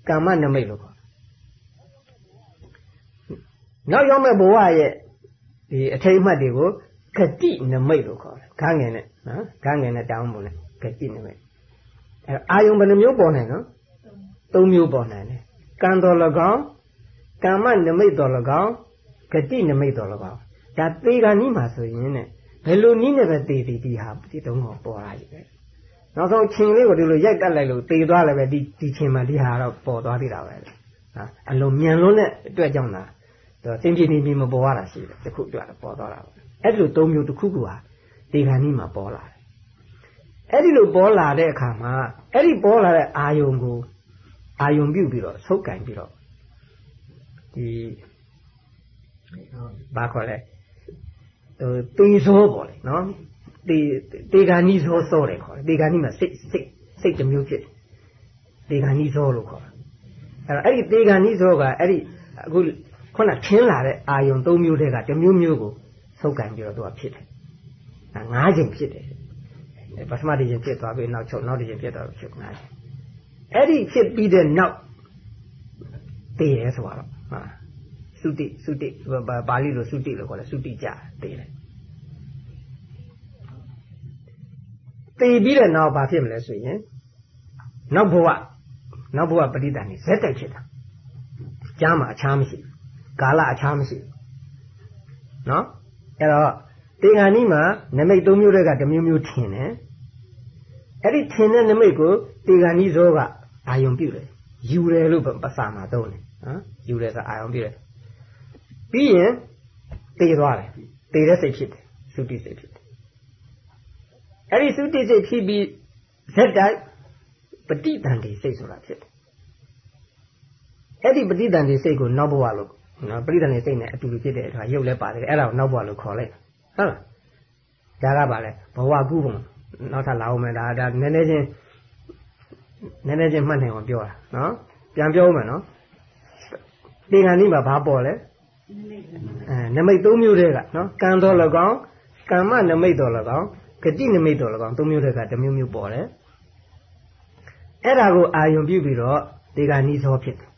S1: ကမ္မနမိတ်လို့ခေါ်တယ်နောက်ရောက်မဲ့ဘဝရဲ့ဒီအထိတ်အမှတ်တွေကိုဂတိနမိတ်လို့ခေါ်တယ်ခန်းငယ်နဲ့နော်ခန်းငယ်နဲ့တောင်းပုံနဲ့ဂတိနမိတ်အဲအာယုံဘယ်နှမျိုးပေါ်နိုင်နော်သုံးမျိုးပေါ်နိုင်တယ်ကံတော်၎င်းကမ္မနမိတ်တော်၎င်းဂတိနမိတ်တော်၎င်းဒါသေကံဤမှာဆိုရင်ねဘယ်လိုနည်းနဲ့ပဲသေသေးဒီဟာဒီတုံးတော့ပေါ်လာပြီပဲ နောက်ဆုံးခြင်လေးကိုဒီလိုရိုက်တက်လိုက်လို့သေသွားလည်းပဲဒီဒီခြင်မှာဒီဟာတော့ပေါ်သွားသေးတာပဲဟာအလုံးမြန်လွန်းတဲ့အတွက်ကြောင့်လားတော့တင်းပြင်းပြင်းမပေါ်ရတာရှိတယ်တခုအတွက်ပေါ်သွားတာပဲအဲ့ဒီလိုသုံးမျိုးတစ်ခုခုဟာသေကံဤမှာပေါ်လာတယ်အဲ့ဒီလိုပေါ်လာတဲ့အခါမှာအဲ့ဒီပေါ်လာတဲ့အာယုံကိုအာယုံပြုတ်ပြီးတော့ဆုပ်ကင်ပြီးတော့ဒီဘာခေါ်လဲဟိုတေဇောပေါ့လေနော် တေတေဂာနိဇောစောတယ်ခေါ်တယ်တေဂာနိမှာစိတ်စိတ်စိတ်တစ်မျိုးဖြစ်တေဂာနိဇောလို့ခေါ်တယ်အဲ့တော့အဲ့ဒီတေဂာနိဇောကအဲ့ဒီအခုခုနထင်းလာတဲ့အာယုံ၃မျိုးတည်းကတစ်မျိုးမျိုးကိုဆုပ်ကင်ပြီးတော့သူကဖြစ်တယ်ငါးချိန်ဖြစ်တယ်ပထမတစ်ချိန်ဖြစ်သွားပြီးနောက်ချုပ်နောက်တစ်ချိန်ဖြစ်သွားပြီးချုပ်ငါးချိန်အဲ့ဒီဖြစ်ပြီးတဲ့နောက်တည်ရဲဆိုတော့ဟာသုတိသုတိပါဠိလိုသုတိလို့ခေါ်တယ်သုတိကြတည်တယ် တည်ပြီးတဲ့နောက်ဘာဖြစ်မလဲဆိုရင်နောက်ဘဝနောက်ဘဝပရိသတ်နေဇက်တိုက်ဖြစ်တာကြားမှာအခြားမရှိကာလအခြားမရှိနော်အဲ့တော့တေဂာနိမှာနမိတ်၃မျိုးတည်းကတစ်မျိုးမျိုးထင်တယ်အဲ့ဒီထင်တဲ့နမိတ်ကိုတေဂာနိဇောကအာယုံပြုတယ်ယူတယ်လို့ပစာမှာသုံးတယ်နော်ယူတယ်ဆိုအာယုံပြုတယ်ပြီးရင်တေသွားတယ်တေတဲ့စိတ်ဖြစ်တယ်သုတိစိတ်ဖြစ်တယ် အဲ့ဒီသုတိစိတ်ဖြစ်ပြီးဇက်တိုက်ပฏิတန်တိစိတ်ဆိုတာဖြစ်တယ်အဲ့ဒီပฏิတန်တိစိတ်ကိုနောက်ဘဝလို့နော်ပฏิတန်တိစိတ်နဲ့အတူတူဖြစ်တဲ့အခါရုပ်လဲပါတယ်အဲ့ဒါကိုနောက်ဘဝလို့ခေါ်လိုက်ဟုတ်လားဒါကပါလေဘဝကုပုံနောက်ထပ်လာအောင်မယ်ဒါဒါနည်းနည်းချင်းနည်းနည်းချင်းမှတ်နိုင်အောင်ပြောတာနော်ပြန်ပြောဦးမယ်နော်တေခဏီမှာဘာပေါ်လဲအဲနမိတ်၃မျိုးတည်းကနော်ကံတော်၎င်းကမ္မနမိတ်တော်၎င်း ဂတိနမိတ်တော်၎င်း၃မျိုးတည်းကတစ်မျိုးမျိုးပေါ်တယ်အဲ့ဒါကိုအာယုံပြုပြီးတော့တေခဏီသောဖြစ်တယ်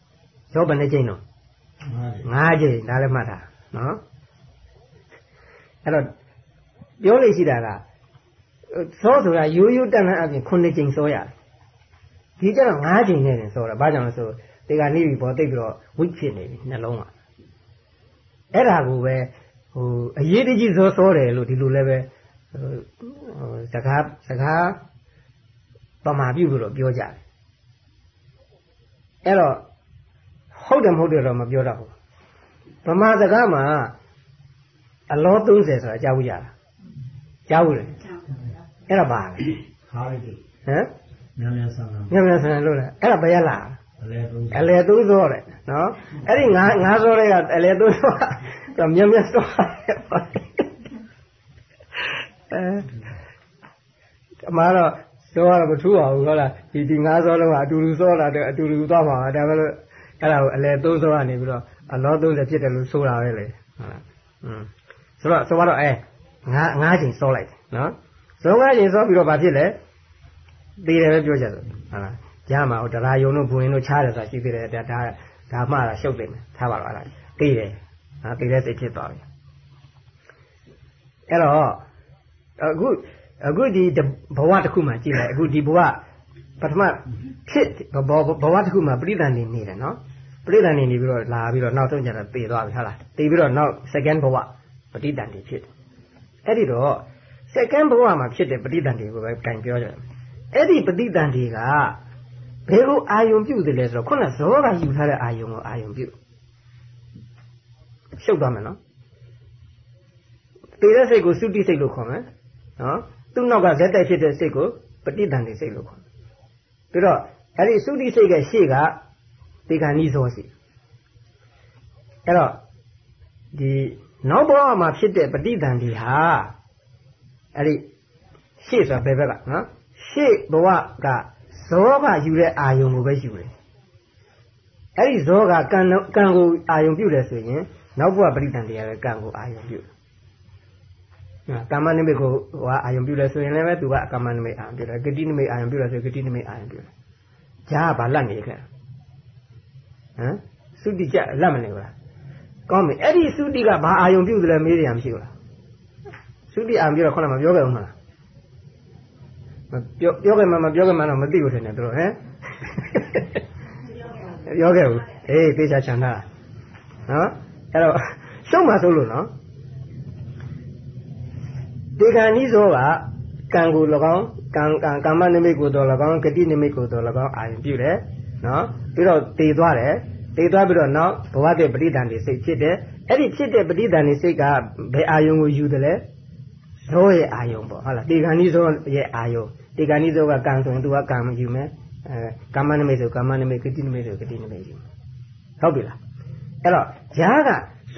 S1: သောဘယ်နှကြိမ်တော့၅ကြိမ်ဒါလည်းမှတ်တာနော်အဲ့တော့ပြောလို့ရှိတာကသောဆိုတာရိုးရိုးတန်တန်အပြင်9ကြိမ်စောရတယ်ဒီကျတော့9ကြိမ်နဲ့နေစောတာဘာကြောင့်လဲဆိုတေကနေပြီပေါ်တိတ်ပြီးတော့ဝိတ်ဖြစ်နေပြီနှလုံးကအဲ့ဒါကိုပဲဟိုအရေးတကြီးစောစောတယ်လို့ဒီလိုလည်းပဲဟို စကားစကားပမာပြုလို့တော့ပြောကြတယ်အဲ့တော့ဟုတ်တယ်မဟုတ်တယ်တော့မပြောတော့ဘူးဗမာစကားမှာအလော30ဆိုတာကြားဘူးကြလားကြားဘူးလေအဲ့ဒါပါလေ
S3: ခါလိုက်တယ်
S1: ဟမ်
S3: မြန်မြန်ဆန်ဆန်
S1: မြန်မြန်ဆန်ဆန်လို့လေအဲ့ဒါဘယ်ရလာ
S3: အလဲသုံး
S1: အလဲသုံးစောတယ်နော်အဲ့ဒီငါးငါးစောတွေကအလဲသုံးစောတော့မြန်မြန်စော အဲအမှားတော့စောရမထူအောင်ဟုတ်လားဒီဒီငါးစောလုံးကအတူတူစောလာတယ်အတူတူသွားမှာဒါပဲလို့အဲ့ဒါကိုအလဲသုံးစောကနေပြီးတော့အလော30ဖြစ်တယ်လို့ဆိုတာပဲလေဟုတ်လားอืมဆိုတော့ဆိုတော့အဲငါးငါးချိန်စောလိုက်တယ်နော်စောငါးချိန်စောပြီးတော့ဘာဖြစ်လဲသေးတယ်ပဲပြောကြတယ်ဟုတ်လားရမှာဟိုတရားယုံတို့ဘုရင်တို့ချားတယ်ဆိုတာရှိသေးတယ်ဒါဒါဒါမှတာရှုပ်တယ်ထားပါတော့အဲ့ဒါသေးတယ်ဟာသေးတဲ့စိတ်ဖြစ်သွားပြီအဲ့တော့အခု အခုဒီဘဝတစ်ခုမှကြည့်လိုက်အခုဒီဘဝပထမဖြစ်ဘဝဘဝတစ်ခုမှာပရိသန်နေနေတယ်နော်ပရိသန်နေနေပြီးတော့လာပြီးတော့နောက်ဆုံးကျတော့တည်သွားပြီဟုတ်လားတည်ပြီးတော့နောက် second ဘဝပရိသန်နေဖြစ်တယ်အဲ့ဒီတော့ second ဘဝမှာဖြစ်တဲ့ပရိသန်တွေကိုပဲကင်ပြောကြတယ်အဲ့ဒီပရိသန်တွေကဘယ်ကိုအာယုံပြုတ်တယ်လဲဆိုတော့ခုနဇောကယူထားတဲ့အာယုံကိုအာယုံပြုတ်ရှုပ်သွားမယ်နော်တည်တဲ့စိတ်ကိုသုတိစိတ်လို့ခေါ်မယ်နော် သူ့နောက်ကဇက်တိုက်ဖြစ်တဲ့စိတ်ကိုပဋိသန္ဓေစိတ်လို့ခေါ်တယ်ပြီးတော့အဲ့ဒီသုတိစိတ်ကရှေ့ကတေခာနိဇောစိအဲ့တော့ဒီနောက်ဘဝမှာဖြစ်တဲ့ပဋိသန္ဓေဟာအဲ့ဒီရှေ့ဆိုတာဘယ်ဘက်ကနော်ရှေ့ဘဝကဇောကယူတဲ့အာယုံကိုပဲယူတယ်အဲ့ဒီဇောကကံကံကိုအာယုံပြုတယ်ဆိုရင်နောက်ဘဝပဋိသန္ဓေရတဲ့ကံကိုအာယုံပြုတယ် ကာမနိမိတ်ကိုဟိုအာယုံပြုလဲဆိုရင်လည်းပဲသူကကာမနိမိတ်အာယုံပြုတယ်ဂတိနိမိတ်အာယုံပြုလဲဆိုဂတိနိမိတ်အာယုံပြုတယ်ဂျားကဘာလက်နေခဲ့ဟမ်သုတိကြလက်မနေဘူးလားကောင်းပြီအဲ့ဒီသုတိကဘာအာယုံပြုတယ်လဲမေးရမှာမရှိဘူးလားသုတိအာယုံပြုတော့ခေါင်းကမပြောခဲ့ဘူးမလားမပြောပြောခဲ့မှမပြောခဲ့မှတော့မသိဘူးထင်တယ်တို့ဟမ်ပြောခဲ့ဘူးအေးသေချာချန်တာနော်အဲ့တော့ရှုံးမှာဆိုလို့နော် ဒေဂန်ဤဇောကကံကို၎င်းကံကံကာမနိမိတ်ကိုတော့၎င်းဂတိနိမိတ်ကိုတော့၎င်းအာရုံပြုတယ်နော်ပြီးတော့တည်သွားတယ်တည်သွားပြီးတော့နောက်ဘဝတည်းပဋိသန္ဓေစိတ်ဖြစ်တယ်အဲ့ဒီဖြစ်တဲ့ပဋိသန္ဓေစိတ်ကဘယ်အာယုံကိုယူတယ်လဲဇောရဲ့အာယုံပေါ့ဟုတ်လားဒေဂန်ဤဇောရဲ့အာယုံဒေဂန်ဤဇောကကံဆိုရင်သူကကံမယူမယ်အဲကာမနိမိတ်ဆိုကာမနိမိတ်ဂတိနိမိတ်ဆိုဂတိနိမိတ်ယူဟုတ်ပြီလားအဲ့တော့ဈာက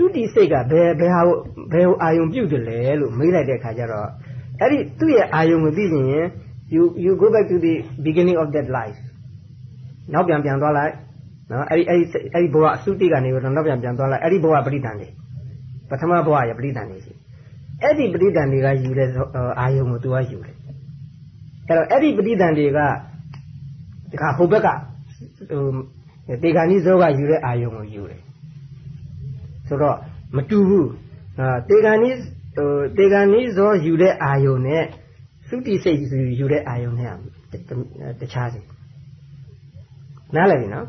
S1: သုတိစိတ်ကဘယ်ဘယ်ဟာဘယ်ဟိုအာယုံပြုတ်တယ်လဲလို့မေးလိုက်တဲ့အခါကျတော့အဲ့ဒီသူ့ရဲ့အာယုံကိုသိရင် you you go back to the beginning of that life နောက်ပြန်ပြန်သွားလိုက်နော်အဲ့ဒီအဲ့ဒီအဲ့ဒီဘဝသုတိကနေတော့နောက်ပြန်ပြန်သွားလိုက်အဲ့ဒီဘဝပရိသန်တွေပထမဘဝရဲ့ပရိသန်တွေရှိအဲ့ဒီပရိသန်တွေကယူတဲ့အာယုံကိုသူကယူတယ်အဲ့တော့အဲ့ဒီပရိသန်တွေကဒီခါဟိုဘက်ကဟိုတေခါနီးဇောကယူတဲ့အာယုံကိုယူတယ် ဆိုတော့မတူဘူးအာတေဂန်နီးဟိုတေဂန်နီးဇောယူတဲ့အာယုံနဲ့သုတိစိတ်ယူတဲ့အာယုံနဲ့တခြားစီနားလည်ပြီနော်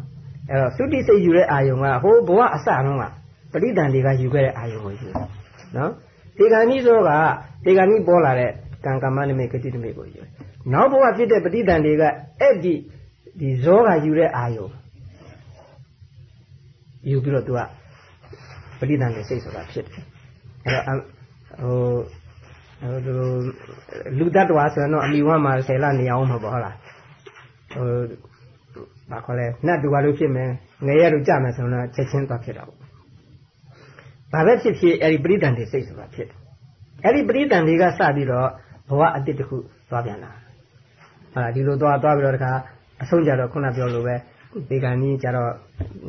S1: အဲ့တော့သုတိစိတ်ယူတဲ့အာယုံကဟိုဘဝအစတုန်းကပဋိသန္ဓေကယူခဲ့တဲ့အာယုံကိုယူနော်တေဂန်နီးဇောကတေဂန်နီးပေါ်လာတဲ့ကံကမ္မနိမိတ်ဂတိနိမိတ်ကိုယူနောက်ဘဝဖြစ်တဲ့ပဋိသန္ဓေကအဲ့ဒီဒီဇောကယူတဲ့အာယုံယူပြီးတော့သူက ပဋိသန္ဓေစိတ်ဆိုတာဖြစ်တယ်အဲ့တော့ဟိုဟိုလူတ attva ဆိုတော့အမိဝမ်းမှာဆယ်လနေအောင်မှာပေါ့ဟုတ်လားဟိုဘာခေါ်လဲနတ်တူပါလို့ဖြစ်မယ်ငရဲတို့ကြမယ်ဆိုတော့ချက်ချင်းသွားဖြစ်တာပေါ့ဘာပဲဖြစ်ဖြစ်အဲ့ဒီပဋိသန္ဓေစိတ်ဆိုတာဖြစ်တယ်အဲ့ဒီပဋိသန္ဓေကစပြီးတော့ဘဝအတိတ်တစ်ခုသွားပြန်လာဟာဒီလိုသွားသွားပြီးတော့တခါအဆုံးကြတော့ခုနပြောလိုပဲ ဒီကံကြီးကြတော့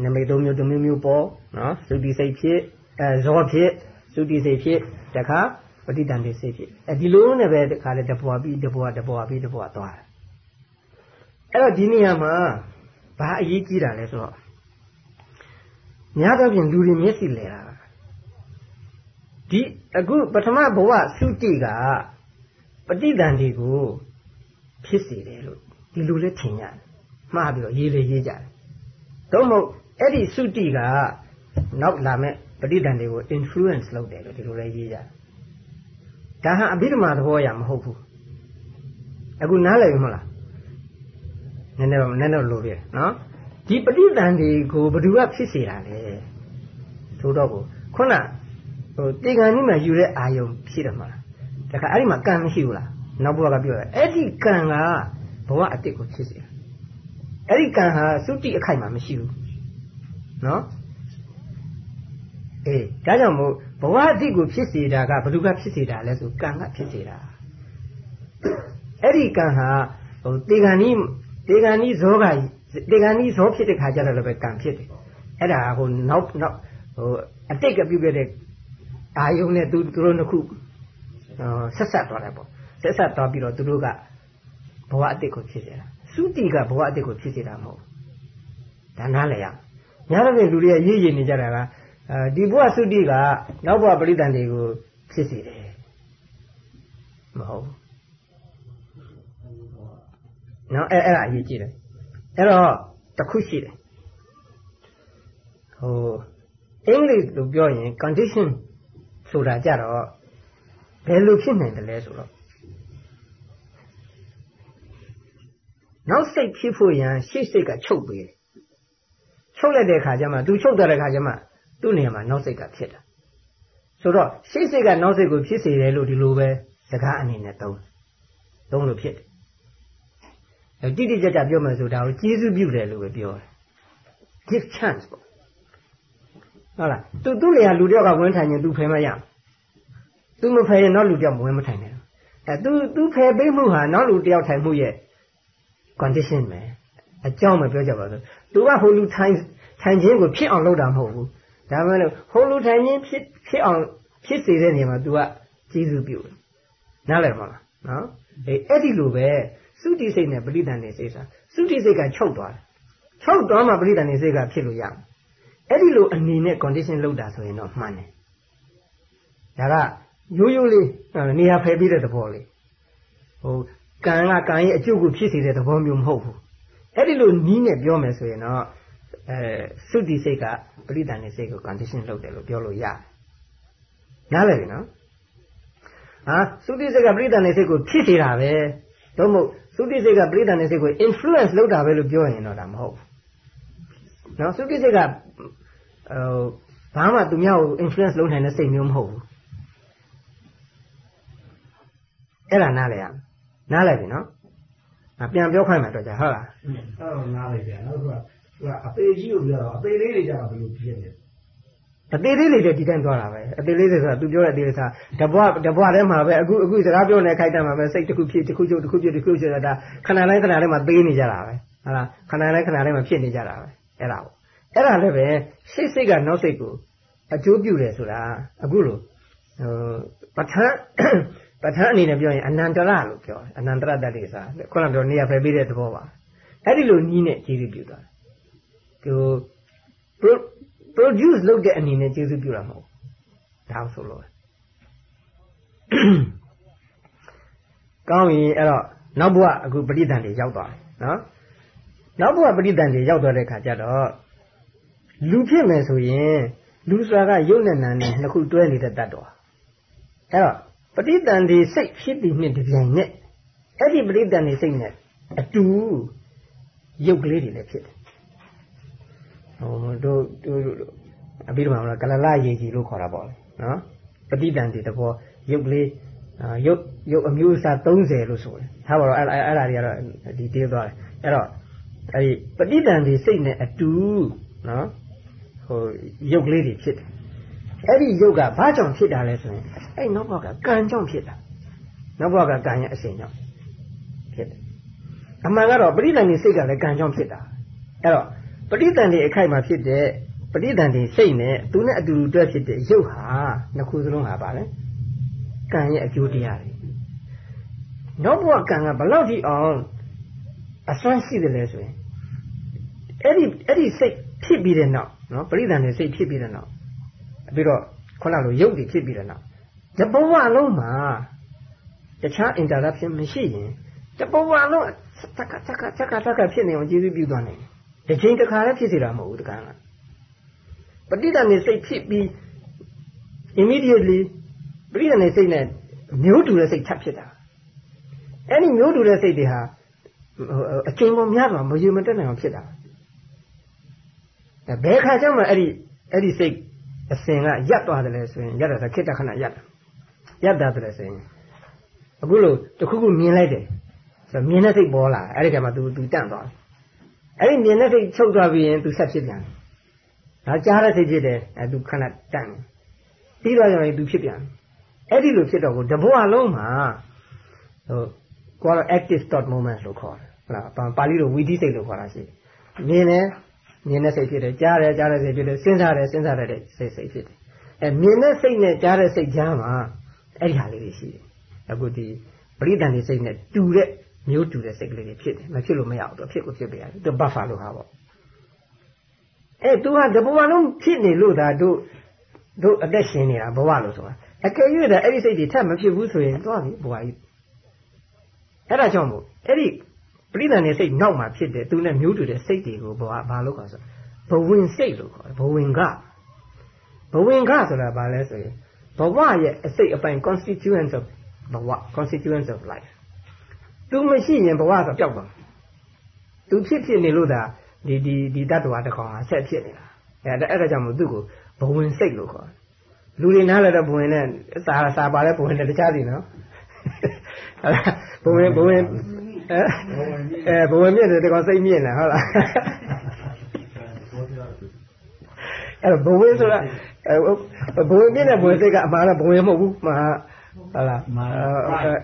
S1: နမိတ်သုံးမျိုးတစ်မျိုးမျိုးပေါ်နော်သုတိစိတ်ဖြစ်အဲဇောဖြစ်သုတိစိတ်ဖြစ်တခါပဋိတန်တိစိတ်ဖြစ်အဲဒီလိုနဲ့ပဲတခါလေတဘွားပြီးတဘွားတဘွားပြီးတဘွားသွားတယ်အဲ့တော့ဒီနေရာမှာဘာအရေးကြီးတာလဲဆိုတော့များသောဖြင့်လူတွေမျက်စိလဲတာဒီအခုပထမဘဝသုတိကပဋိတန်တိကိုဖြစ်စေတယ်လို့ဒီလိုလဲထင်ရတယ် မှားပြီးတော့ရေးလေရေးကြတယ်တော့မဟုတ်အဲ့ဒီသုတိကနောက်လာမဲ့ပဋိသန္ဓေကို influence လုပ်တယ်လို့ဒီလိုလဲရေးကြဒါဟာအဘိဓမ္မာသဘောအရမဟုတ်ဘူးအခုနားလည်ပြီမဟုတ်လားနည်းနည်းတော့နည်းနည်းလိုပြနော်ဒီပဋိသန္ဓေကိုဘယ်သူကဖြစ်စေတာလဲဆိုတော့ကိုခုနဟိုတေဂန်ကြီးမှာယူတဲ့အာယုံဖြစ်တယ်မလားတခါအဲ့ဒီမှာကံမရှိဘူးလားနောက်ဘဝကပြောတယ်အဲ့ဒီကံကဘဝအတိတ်ကိုဖြစ်စေတယ် အဲ့ဒီကံဟာသုတိအခိုက်မှာမရှိဘူးနော်အေးဒါကြောင့်မို့ဘဝအတိတ်ကိုဖြစ်စေတာကဘယ်သူကဖြစ်စေတာလဲဆိုကံကဖြစ်စေတာအဲ့ဒီကံဟာဟိုတေဂန်နီးတေဂန်နီးဇောကတေဂန်နီးဇောဖြစ်တဲ့ခါကျတော့လည်းပဲကံဖြစ်တယ်အဲ့ဒါဟိုနောက်နောက်ဟိုအတိတ်ကပြုခဲ့တဲ့အာယုံနဲ့သူတို့နှစ်ခုဆက်ဆက်သွားတယ်ပေါ့ဆက်ဆက်သွားပြီးတော့သူတို့ကဘဝအတိတ်ကိုဖြစ်စေတာ သုတိကဘဝအတိတ်ကိုဖြစ်စေတာမဟုတ်ဒါနားလည်ရညာတော့လူတွေကရေးရည်နေကြတာကအဲဒီဘဝသုတိကနောက်ဘဝပရိသန္တိကိုဖြစ်စေတယ်မဟုတ်ဟနော်အဲ့အဲ့ဒါအရေးကြီးတယ်အဲ့တော့တစ်ခုရှိတယ်ဟိုအင်္ဂလိပ်လိုပြောရင် condition ဆိုတာကြတော့ဘယ်လိုဖြစ်နိုင်တယ်လဲဆိုတော့ နောက်စိတ်ဖြစ်ဖို့ရန်ရှေ့စိတ်ကချုပ်ပေးတယ်ချုပ်လိုက်တဲ့ခါကျမှသူချုပ်သွားတဲ့ခါကျမှသူ့နေရာမှာနောက်စိတ်ကဖြစ်တာဆိုတော့ရှေ့စိတ်ကနောက်စိတ်ကိုဖြစ်စေတယ်လို့ဒီလိုပဲစကားအနေနဲ့သုံးသုံးလို့ဖြစ်တယ်အဲတိတိကျကျပြောမှဆိုဒါကိုကျေးဇူးပြုတယ်လို့ပဲပြောတယ် give chance ပေါ့ဟုတ်လားသူသူ့နေရာလူတယောက်ကဝင်ထိုင်ရင်သူဖယ်မရသူမဖယ်ရင်နောက်လူတယောက်ဝင်မထိုင်နဲ့အဲသူသူဖယ်ပေးမှုဟာနောက်လူတယောက်ထိုင်မှုရဲ့ condition ပဲအကြောင်းမပြောကြပါဘူးသူကဟိုလူထိုင်ထိုင်ခြင်းကိုဖြစ်အောင်လုပ်တာမဟုတ်ဘူးဒါမှမဟုတ်ဟိုလူထိုင်ခြင်းဖြစ်ဖြစ်အောင်ဖြစ်စေတဲ့နေရာမှာ तू ကကျေးဇူးပြုတယ်နားလည်မှာလားနော်အဲအဲ့ဒီလိုပဲသုတိစိတ်နဲ့ပရိဒဏ်နေစိတ်စာသုတိစိတ်ကချုပ်သွားတယ်ချုပ်သွားမှပရိဒဏ်နေစိတ်ကဖြစ်လို့ရမယ်အဲ့ဒီလိုအနေနဲ့ condition လောက်တာဆိုရင်တော့မှန်တယ်ဒါကရိုးရိုးလေးနေရာဖယ်ပြီးတဲ့သဘောလေးဟို ကံကကံရဲ့အကျုပ်ကိုဖြစ်စေတဲ့သဘောမျိုးမဟုတ်ဘူးအဲ့ဒီလိုနီးနဲ့ပြောမယ်ဆိုရင်တော့အဲသုတိစိတ်ကပရိဒဏ်နေစိတ်ကို condition လုပ်တယ်လို့ပြောလို့ရတယ်နားလည်ပြီနော်ဟာသုတိစိတ်ကပရိဒဏ်နေစိတ်ကိုဖြစ်စေတာပဲတော့မဟုတ်သုတိစိတ်ကပရိဒဏ်နေစိတ်ကို influence လုပ်တာပဲလို့ပြောရင်တော့ဒါမဟုတ်ဘူးနော်သုတိစိတ်ကဟိုဘာမှသူများကို influence လုပ်နိုင်တဲ့စိတ်မျိုးမဟုတ်ဘူးအဲ့ဒါနားလည်ရ နားလည်ပြီနော်ပြန်ပြောခိုင်းမှတော့ကြာဟုတ်လား
S3: အဲ့တော့နားလိုက်ပြန်နောက်တစ်ခုကအသေးကြီးကိုပြောတော့အသေးလေးတွေကြတော့ဘယ်လိုဖြစ်နေလဲ
S1: အသေးလေးလေးတွေဒီတိုင်းသွားတာပဲအသေးလေးတွေဆိုတာ तू ပြောတဲ့အသေးလေးဆိုတာတပွားတပွားထဲမှာပဲအခုအခုစကားပြောနေခိုက်တတ်မှာပဲစိတ်တစ်ခုဖြစ်တစ်ခုချုပ်တစ်ခုဖြစ်တစ်ခုဖြစ်တာခဏတိုင်းခဏတိုင်းမှာသေးနေကြတာပဲဟုတ်လားခဏတိုင်းခဏတိုင်းမှာဖြစ်နေကြတာပဲအဲ့ဒါပေါ့အဲ့ဒါလည်းပဲစိတ်စိတ်ကနောက်စိတ်ကိုအကျိုးပြုတယ်ဆိုတာအခုလို့ဟိုပဋ္ဌာန်း ပဋ္ဌာန်းအနေနဲ့ပြောရင်အနန္တရလို့ပြောတယ်အနန္တရတ္တိဆိုတာခုနပြောနေရာဖယ်ပေးတဲ့သဘောပါအဲ့ဒီလိုနီးနဲ့ကျေးဇူးပြုတာဟို produce လုပ်တဲ့အနေနဲ့ကျေးဇူးပြုတာမဟုတ်ဒါဆိုလို့ကောင်းပြီအဲ့တော့နောက်ဘဝအခုပဋိသန္ဓေရောက်သွားတယ်နော်နောက်ဘဝပဋိသန္ဓေရောက်သွားတဲ့ခါကျတော့လူဖြစ်မယ်ဆိုရင်လူဆိုတာကယုတ်နဲ့နာနဲ့နှစ်ခုတွဲနေတဲ့တတ်တော်အဲ့တော့ ပဋိသန္ဓေစိတ်ဖြစ်ပြီးနှစ်ဒီပြိုင်နဲ့အဲ့ဒီပဋိသန္ဓေစိတ်နဲ့အတူယုတ်ကလေးတွေလည်းဖြစ်တယ်ဟိုတို့တို့အပြီးတော့မှကလလရေကြီးလို့ခေါ်တာပေါ့နော်ပဋိသန္ဓေတဘောရုပ်ကလေးရုပ်ရုပ်အမျိုးအစား30လို့ဆိုတယ်ထားပါတော့အဲ့အဲ့ဒါတွေကတော့ဒီတေးသွားတယ်အဲ့တော့အဲ့ဒီပဋိသန္ဓေစိတ်နဲ့အတူနော်ဟိုရုပ်ကလေးတွေဖြစ်တယ် အဲ့ဒီရုပ်ကဘာကြောင့်ဖြစ်တာလဲဆိုရင်အဲ့နောက်ဘက်ကကံကြောင့်ဖြစ်တာနောက်ဘက်ကကံရဲ့အစဉ်ကြောင့်ဖြစ်တယ်အမှန်ကတော့ပဋိသန္ဓေစိတ်ကလည်းကံကြောင့်ဖြစ်တာအဲ့တော့ပဋိသန္ဓေအခိုက်မှာဖြစ်တဲ့ပဋိသန္ဓေစိတ်နဲ့သူနဲ့အတူတူတွဲဖြစ်တဲ့ရုပ်ဟာနှစ်ခုစလုံးဟာပါလဲကံရဲ့အကျိုးတရားတွေနောက်ဘဝကံကဘလောက်ထိအောင်အစွမ်းရှိတယ်လဲဆိုရင်အဲ့ဒီအဲ့ဒီစိတ်ဖြစ်ပြီးတဲ့နောက်နော်ပရိသန္ဓေစိတ်ဖြစ်ပြီးတဲ့နောက် ပြီးတော့ခုနလိုရုပ်တွေဖြစ်ပြီးတဲ့နောက်တဘဝလုံးမှာတခြား interruption မရှိရင်တဘဝလုံးတက်ကတက်ကတက်ကတက်ကဖြစ်နေအောင်ကျေးဇူးပြုသွားနိုင်တယ်တစ်ချိန်တစ်ခါလည်းဖြစ်စီတာမဟုတ်ဘူးတကန်းကပဋိသန္ဓေစိတ်ဖြစ်ပြီး immediately ပဋိသန္ဓေစိတ်နဲ့မျိုးတူတဲ့စိတ်ထပ်ဖြစ်တာအဲ့ဒီမျိုးတူတဲ့စိတ်တွေဟာအချိန်ပေါ်များစွာမရေမတက်နိုင်အောင်ဖြစ်တာဘယ်ခါကျမှအဲ့ဒီအဲ့ဒီစိတ် အစဉ်ကရပ်သွားတယ်လဲဆိုရင်ရပ်တာခိတ္တခဏရပ်တာရပ်တာတယ်ဆိုရင်အခုလို့တခုခုမြင်လိုက်တယ်ဆိုမြင်တဲ့စိတ်ပေါ်လာအဲ့ဒီကမှ तू तू တန့်သွားတယ်အဲ့ဒီမြင်တဲ့စိတ်ချုပ်သွားပြီးရင် तू ဆက်ဖြစ်ပြန်တယ်ဒါကြားတဲ့စိတ်ဖြစ်တယ်အဲ तू ခဏတန့်တယ်ပြီးတော့ရင် तू ဖြစ်ပြန်တယ်အဲ့ဒီလိုဖြစ်တော့ကိုတဘွားလုံးမှာဟိုကိုကတော့ active thought moment လို့ခေါ်တယ်ဟုတ်လားပါဠိလိုဝီသီစိတ်လို့ခေါ်တာရှိတယ်မြင်တယ် မြင်တဲ့စိတ်ဖြစ်တယ်ကြားတယ်ကြားတဲ့စိတ်ဖြစ်တယ်စဉ်းစားတယ်စဉ်းစားတဲ့စိတ်စိတ်ဖြစ်တယ်အဲမြင်တဲ့စိတ်နဲ့ကြားတဲ့စိတ်ကြားမှာအဲ့ဒီဟာလေးတွေရှိတယ်အခုဒီပရိသန္တိစိတ်နဲ့တူတဲ့မျိုးတူတဲ့စိတ်ကလေးတွေဖြစ်တယ်မဖြစ်လို့မရဘူးသူဖြစ်ကိုဖြစ်ပြရတယ်သူ buffer လို့ဟာပေါ့အဲသူကတဘဝလုံးဖြစ်နေလို့ဒါတို့တို့အသက်ရှင်နေတာဘဝလို့ဆိုတာအကယ်၍ဒါအဲ့ဒီစိတ်တွေထပ်မဖြစ်ဘူးဆိုရင်သွားပြီဘဝကြီးအဲ့ဒါကြောင့်မို့အဲ့ဒီ ပပရိသန်နေစိတ်နောက်မှာဖြစ်တယ်သူနဲ့မျိုးတူတဲ့စိတ်တွေကိုဘဝဘာလို့ခေါ်ဆိုဘဝင်စိတ်လို့ခေါ်တယ်ဘဝင်ကဘဝင်ကဆိုတာဘာလဲဆိုရင်ဘဝရဲ့အစိတ်အပိုင်း constituents of ဘဝ constituents of life သူမရှိရင်ဘဝဆိုပျောက်သွားသူဖြစ်ဖြစ်နေလို့ဒါဒီဒီဒီတတ္တဝါတစ်ကောင်ဟာဆက်ဖြစ်နေတာအဲအဲ့ဒါကြောင့်မို့သူ့ကိုဘဝင်စိတ်လို့ခေါ်တယ်လူတွေနားလည်းတော့ဘဝင်နဲ့စာစာပါလဲဘဝင်နဲ့တခြားစီနော်ဘဝင်ဘဝင် အဲဘဝင်မြင့်တယ်တကောင်စိတ်မြင့်တယ်ဟုတ်လားအဲ့ဘဝင်ဆိုတာဘဝင်မြင့်တဲ့ဘဝင်စိတ်ကအမှားတော့ဘဝင်မဟုတ်ဘူးမှာဟုတ်လား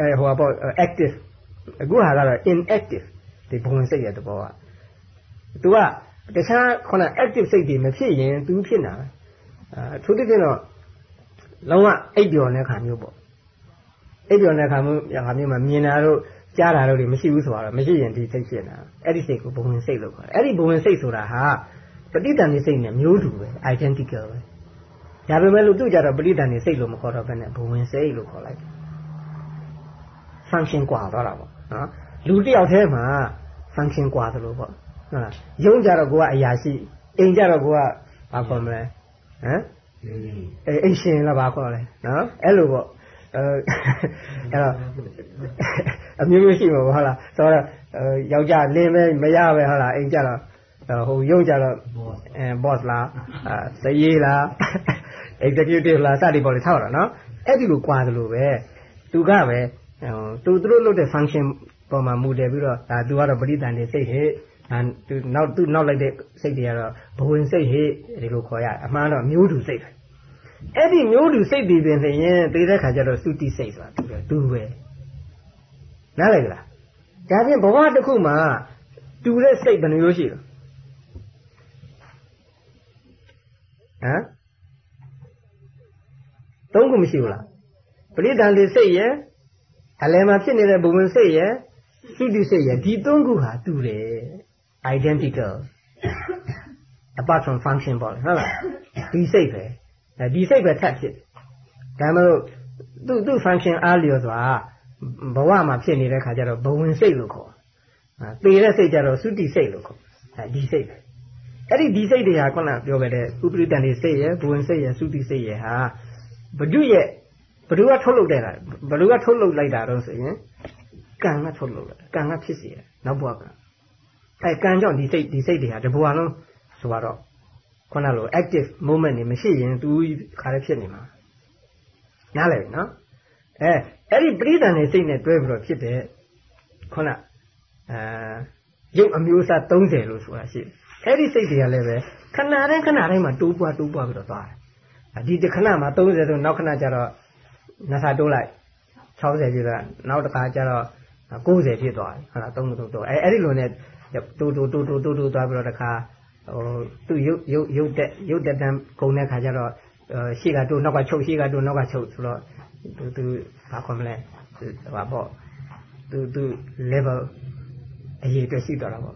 S1: အဲဟိုပေါ့ active အခုဟာကတော့ inactive ဒီဘဝင်စိတ်ရဲ့သဘောက तू ကတခြားခုန active စိတ်တွေမဖြစ်ရင် तू ဖြစ်နေတာအဲသူတိဖြစ်တော့လုံးဝအိပ်ပျော်တဲ့ခါမျိုးပေါ့အိပ်ပျော်တဲ့ခါမျိုးခါမျိုးမှာမြင်တာတို့ ကြားတာတို့တွေမရှိဘူးဆိုတော့မရှိရင်ဒီစိတ်ဖြစ်နေတာအဲ့ဒီစိတ်ကိုဘဝင်စိတ်လို့ခေါ်တယ်အဲ့ဒီဘဝင်စိတ်ဆိုတာဟာပဋိသန္ဓေစိတ်နဲ့မျိုးတူပဲ identical ပဲဒါပေမဲ့လို့သူ့ကြတော့ပဋိသန္ဓေစိတ်လို့မခေါ်တော့ဘဲနဲ့ဘဝင်စိတ်လို့ခေါ်လိုက် function กว่าသွားတာပေါ့နော်လူတစ်ယောက်တည်းမှာ function กว่าသလိုပေါ့ဟုတ်လားရုံးကြတော့ကိုကအရာရှိအိမ်ကြတော့ကိုကဘာခေါ်မလဲဟမ်အဲအိမ်ရှင်လားဘာခေါ်လဲနော်အဲ့လိုပေါ့ အဲအဲ့တော့အမျိုးမျိုးရှိမှာပေါ့ဟုတ်လားဆိုတော့ယောက်ျားလင်းမဲမရပဲဟုတ်လားအိမ်ကြတော့ဟိုရုံးကြတော့အဲ boss လားအဲစရေးလား executive လားစသည်ပေါ့လေထောက်တော့နော်အဲ့ဒီလိုကွာသလိုပဲသူကပဲသူသူတို့လုပ်တဲ့ function ပေါ်မှာမူတည်ပြီးတော့ဒါသူကတော့ပရိသန်တွေစိတ်ဟဲ့အဲသူနောက်သူနောက်လိုက်တဲ့စိတ်တွေကတော့ဘဝင်စိတ်ဟဲ့ဒီလိုခေါ်ရအမှန်တော့မျိုးတူစိတ်ပဲ အဲ့ဒီမျိုးတူစိတ်တွေပင်လျင်သိတဲ့ခါကျတော့သုတိစိတ်ဆိုတာတူတယ်တူပဲနားလည်လားဒါဖြင့်ဘဝတစ်ခုမှာတူတဲ့စိတ်ဘယ်နှမျိုးရှိလဲဟမ်သုံးခုမရှိဘူးလားပရိသန်တွေစိတ်ရဲ့အလယ်မှာဖြစ်နေတဲ့ဘဝင်စိတ်ရဲ့သုတိစိတ်ရဲ့ဒီသုံးခုဟာတူတယ် identical apart from function ပေါ့ဟုတ်လားဒီစိတ်ပဲ ဒီစိတ်ပဲထပ်ဖြစ်ဒါမှမဟုတ်သူ့သူ့ function အားလျော်စွာဘဝမှာဖြစ်နေတဲ့ခါကျတော့ဘဝင်စိတ်လို့ခေါ်ပေတဲ့စိတ်ကျတော့သုတိစိတ်လို့ခေါ်ဒီစိတ်ပဲအဲ့ဒီဒီစိတ်တွေဟာခုနပြောခဲ့တဲ့ဥပရိတန်တွေစိတ်ရဲ့ဘဝင်စိတ်ရဲ့သုတိစိတ်ရဲ့ဟာဘဒုရဲ့ဘဒုကထုတ်လုပ်တဲ့တာဘဒုကထုတ်လုပ်လိုက်တာတော့ဆိုရင်ကံကထုတ်လုပ်တယ်ကံကဖြစ်စီတယ်နောက်ဘဝကအဲကံကြောင့်ဒီစိတ်ဒီစိတ်တွေဟာတဘဝလုံးဆိုတော့ ခုနလို active moment တွေမရှိရင်သူခါရဖြစ်နေမှာနားလည်ပြီနော်အဲအဲ့ဒီပရိသန်နေစိတ်နဲ့တွဲပြီးတော့ဖြစ်တဲ့ခုနအဲရုပ်အမျိုးအစား30လို့ဆိုတာရှိတယ်အဲ့ဒီစိတ်တွေကလည်းပဲခဏတိုင်းခဏတိုင်းမှာတိုးပွားတိုးပွားပြီးတော့သွားတယ်ဒီတစ်ခဏမှာ30ဆိုနောက်ခဏကျတော့နှစ်ဆတိုးလိုက်60ပြည့်သွားနောက်တစ်ခါကျတော့90ဖြစ်သွားတယ်ဟုတ်လား3 3 3အဲအဲ့ဒီလိုနဲ့တိုးတိုးတိုးတိုးတိုးတိုးသွားပြီးတော့တစ်ခါ ဟိုသူ့ရုပ်ရုပ်ရုပ်တက်ရုပ်တက်တန်းဂုံတဲ့ခါကျတော့ရှေ့ကတိုးနောက်ကချုပ်ရှေ့ကတိုးနောက်ကချုပ်ဆိုတော့သူသူဘာခေါ်မလဲဟာပေါ့သူသူ level အရေးအတွက်ရှိတော့တာပေါ့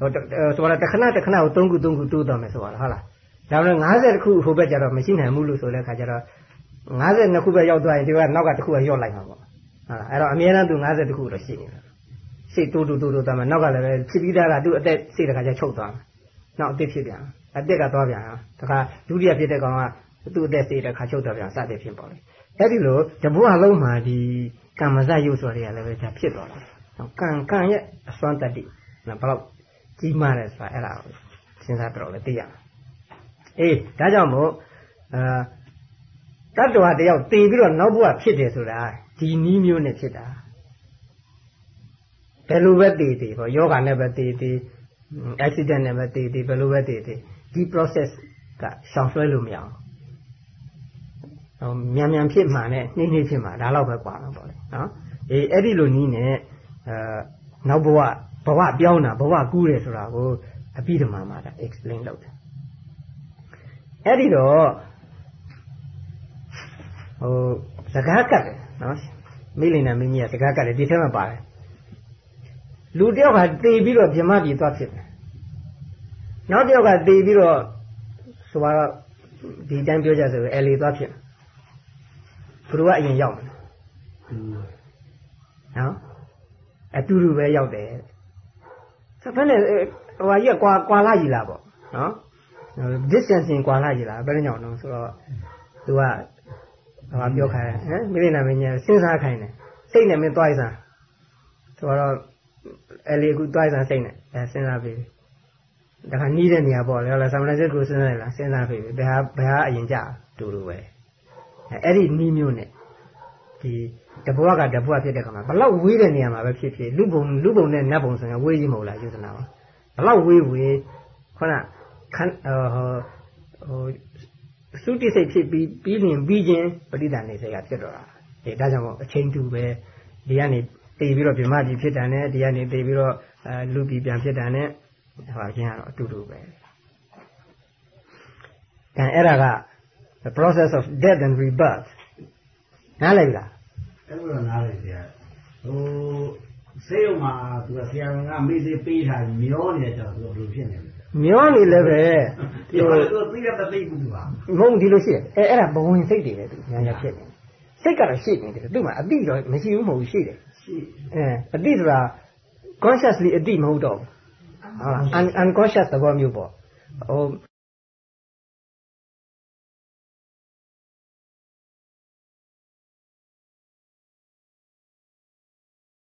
S1: ဟိုဆိုတော့တခဏတခဏကို3ခု3ခုတိုးသွားမယ်ဆိုတော့ဟုတ်လားဒါပေမဲ့50ခုဟိုဘက်ကျတော့မရှိနိုင်ဘူးလို့ဆိုတဲ့ခါကျတော့52ခုပဲရောက်သွားရင်ဒီကနောက်ကတစ်ခုကရော့လိုက်မှာပေါ့ဟုတ်လားအဲ့တော့အမြဲတမ်းသူ50ခုတော့ရှိနေတာစိတ်တိုးတိုးတိုးတိုးသွားမှာနောက်ကလည်းပဲဖြစ်ပြီးသားကသူ့အသက်စိတ်တခါကျချုပ်သွားမှာ နောက်အသက်ဖြစ်ပြန်အသက်ကသွားပြန်တခါဒုတိယဖြစ်တဲ့ကောင်ကသူ့အသက်စိတ်တခါချုပ်သွားပြန်စတဲ့ဖြစ်ပေါ့လေအဲ့ဒီလိုတဘွားလုံးမှာဒီကမ္မဇယုတ်ဆိုတွေကလည်းပဲဒါဖြစ်သွားတာကံကံရဲ့အစွမ်းတတ္တိနော်ဘယ်တော့ကြီးမားတယ်ဆိုတာအဲ့ဒါကိုစဉ်းစားတော့လည်းသိရမယ်အေးဒါကြောင့်မို့အာတတ္တဝါတယောက်တည်ပြီးတော့နောက်ဘဝဖြစ်တယ်ဆိုတာဒီနီးမျိုးနဲ့ဖြစ်တာဘယ်လိုပဲတည်တည်ပေါ့ယောဂနဲ့ပဲတည်တည် accident နဲ့ပဲတည်တည်ဘယ်လိုပဲတည်တည်ဒီ process ကရှောင်လွှဲလို့မရအောင်ဟိုမြန်မြန်ဖြစ်မှန်နဲ့နှိမ့်နှိမ့်ဖြစ်မှဒါတော့ပဲကွာတော့ပေါ့လေနော်အေးအဲ့ဒီလိုနီးနဲ့အဲနောက်ဘဝဘဝပြောင်းတာဘဝကူးတယ်ဆိုတာကိုအပိဓမ္မာမှာဒါ explain လုပ်တယ်အဲ့ဒီတော့ဟိုစကားကတ်တယ်နော်မိလင်နာမိမိကစကားကတ်တယ်ဒီထဲမှာပါတယ်လူတယောက်ကတေပြီးတော့ပြမပြေသွားဖြစ်တယ် နောက်တယောက်ကတေပြီးတော့ဆိုတော့ဒီတိုင်းပြောကြဆိုအဲလီသွားဖြစ်ဘုရားကအရင်ရောက်တယ်နော်အတူတူပဲရောက်တယ်ဘယ်နဲ့ဟိုဟာကြီးကကွာကွာလာကြီးလားပေါ့နော် distancing ကွာလာကြီးလားဘယ်နဲ့ကြောင့်တော့ဆိုတော့သူကဟိုပြောခိုင်းဟမ်မိရိနာမင်းကြီးစဉ်းစားခိုင်းတယ်စိတ်နဲ့မင်းတွိုက်စားဆိုတော့အဲလေကူတွိုက်စားစိတ်နဲ့အဲစဉ်းစားပြီး ဒါကနီးတဲ့နေရာပေါ့လေဟောလားဆမ်မန်စစ်ကိုစဉ်းစားလားစဉ်းစားပြီးဘယ်ဟာဘယ်ဟာအရင်ကြတူတူပဲအဲအဲ့ဒီနီးမျိုးနဲ့ဒီတဘွားကတဘွားဖြစ်တဲ့ခါမှာဘလောက်ဝေးတဲ့နေရာမှာပဲဖြစ်ဖြစ်လူပုံလူပုံနဲ့နတ်ပုံဆိုရင်ဝေးကြီးမဟုတ်လားယူသနာပါဘလောက်ဝေးဝေးခုနခန်းဟိုဟိုသုတိစိတ်ဖြစ်ပြီးပြီးရင်ပြီးချင်းပဋိသန္ဓေစိတ်ကဖြစ်တော့တာအဲဒါကြောင့်မို့အချိန်တူပဲဒီကနေတည်ပြီးတော့ဗြဟ္မကြီးဖြစ်တာနဲ့ဒီကနေတည်ပြီးတော့အဲလူပြည်ပြန်ဖြစ်တာနဲ့ ဟောချင်းကတော့အတူတူပဲအဲအဲ့ဒါက the process of death and rebirth နားလည်ပြီလား
S3: အဲ့လိုနားလေဆရာဟိုစေယုံမှာသူကဆရာကမေးသေးပေးထားမျောနေကြတော့သူဘယ်လိုဖြစ်နေလဲ
S1: မျောနေလည်းပဲ
S3: ဒီလိုသူသိရတဲ့သိဘူးသူက
S1: မဟုတ်ဒီလိုရှိတယ်အဲအဲ့ဒါဘဝင်စိတ်တွေပဲသူညာညာဖြစ်နေစိတ်ကတော့ရှိနေတယ်သူ့မှာအတိတော့မရှိဘူးမဟုတ်ဘူးရှိတယ်
S3: ရှိ
S1: အဲအတိဆိုတာ consciously အတိမဟုတ်တော့ဘူးဟုတ်လား un- unconscious သဘောမျိုးပေါ့ဟို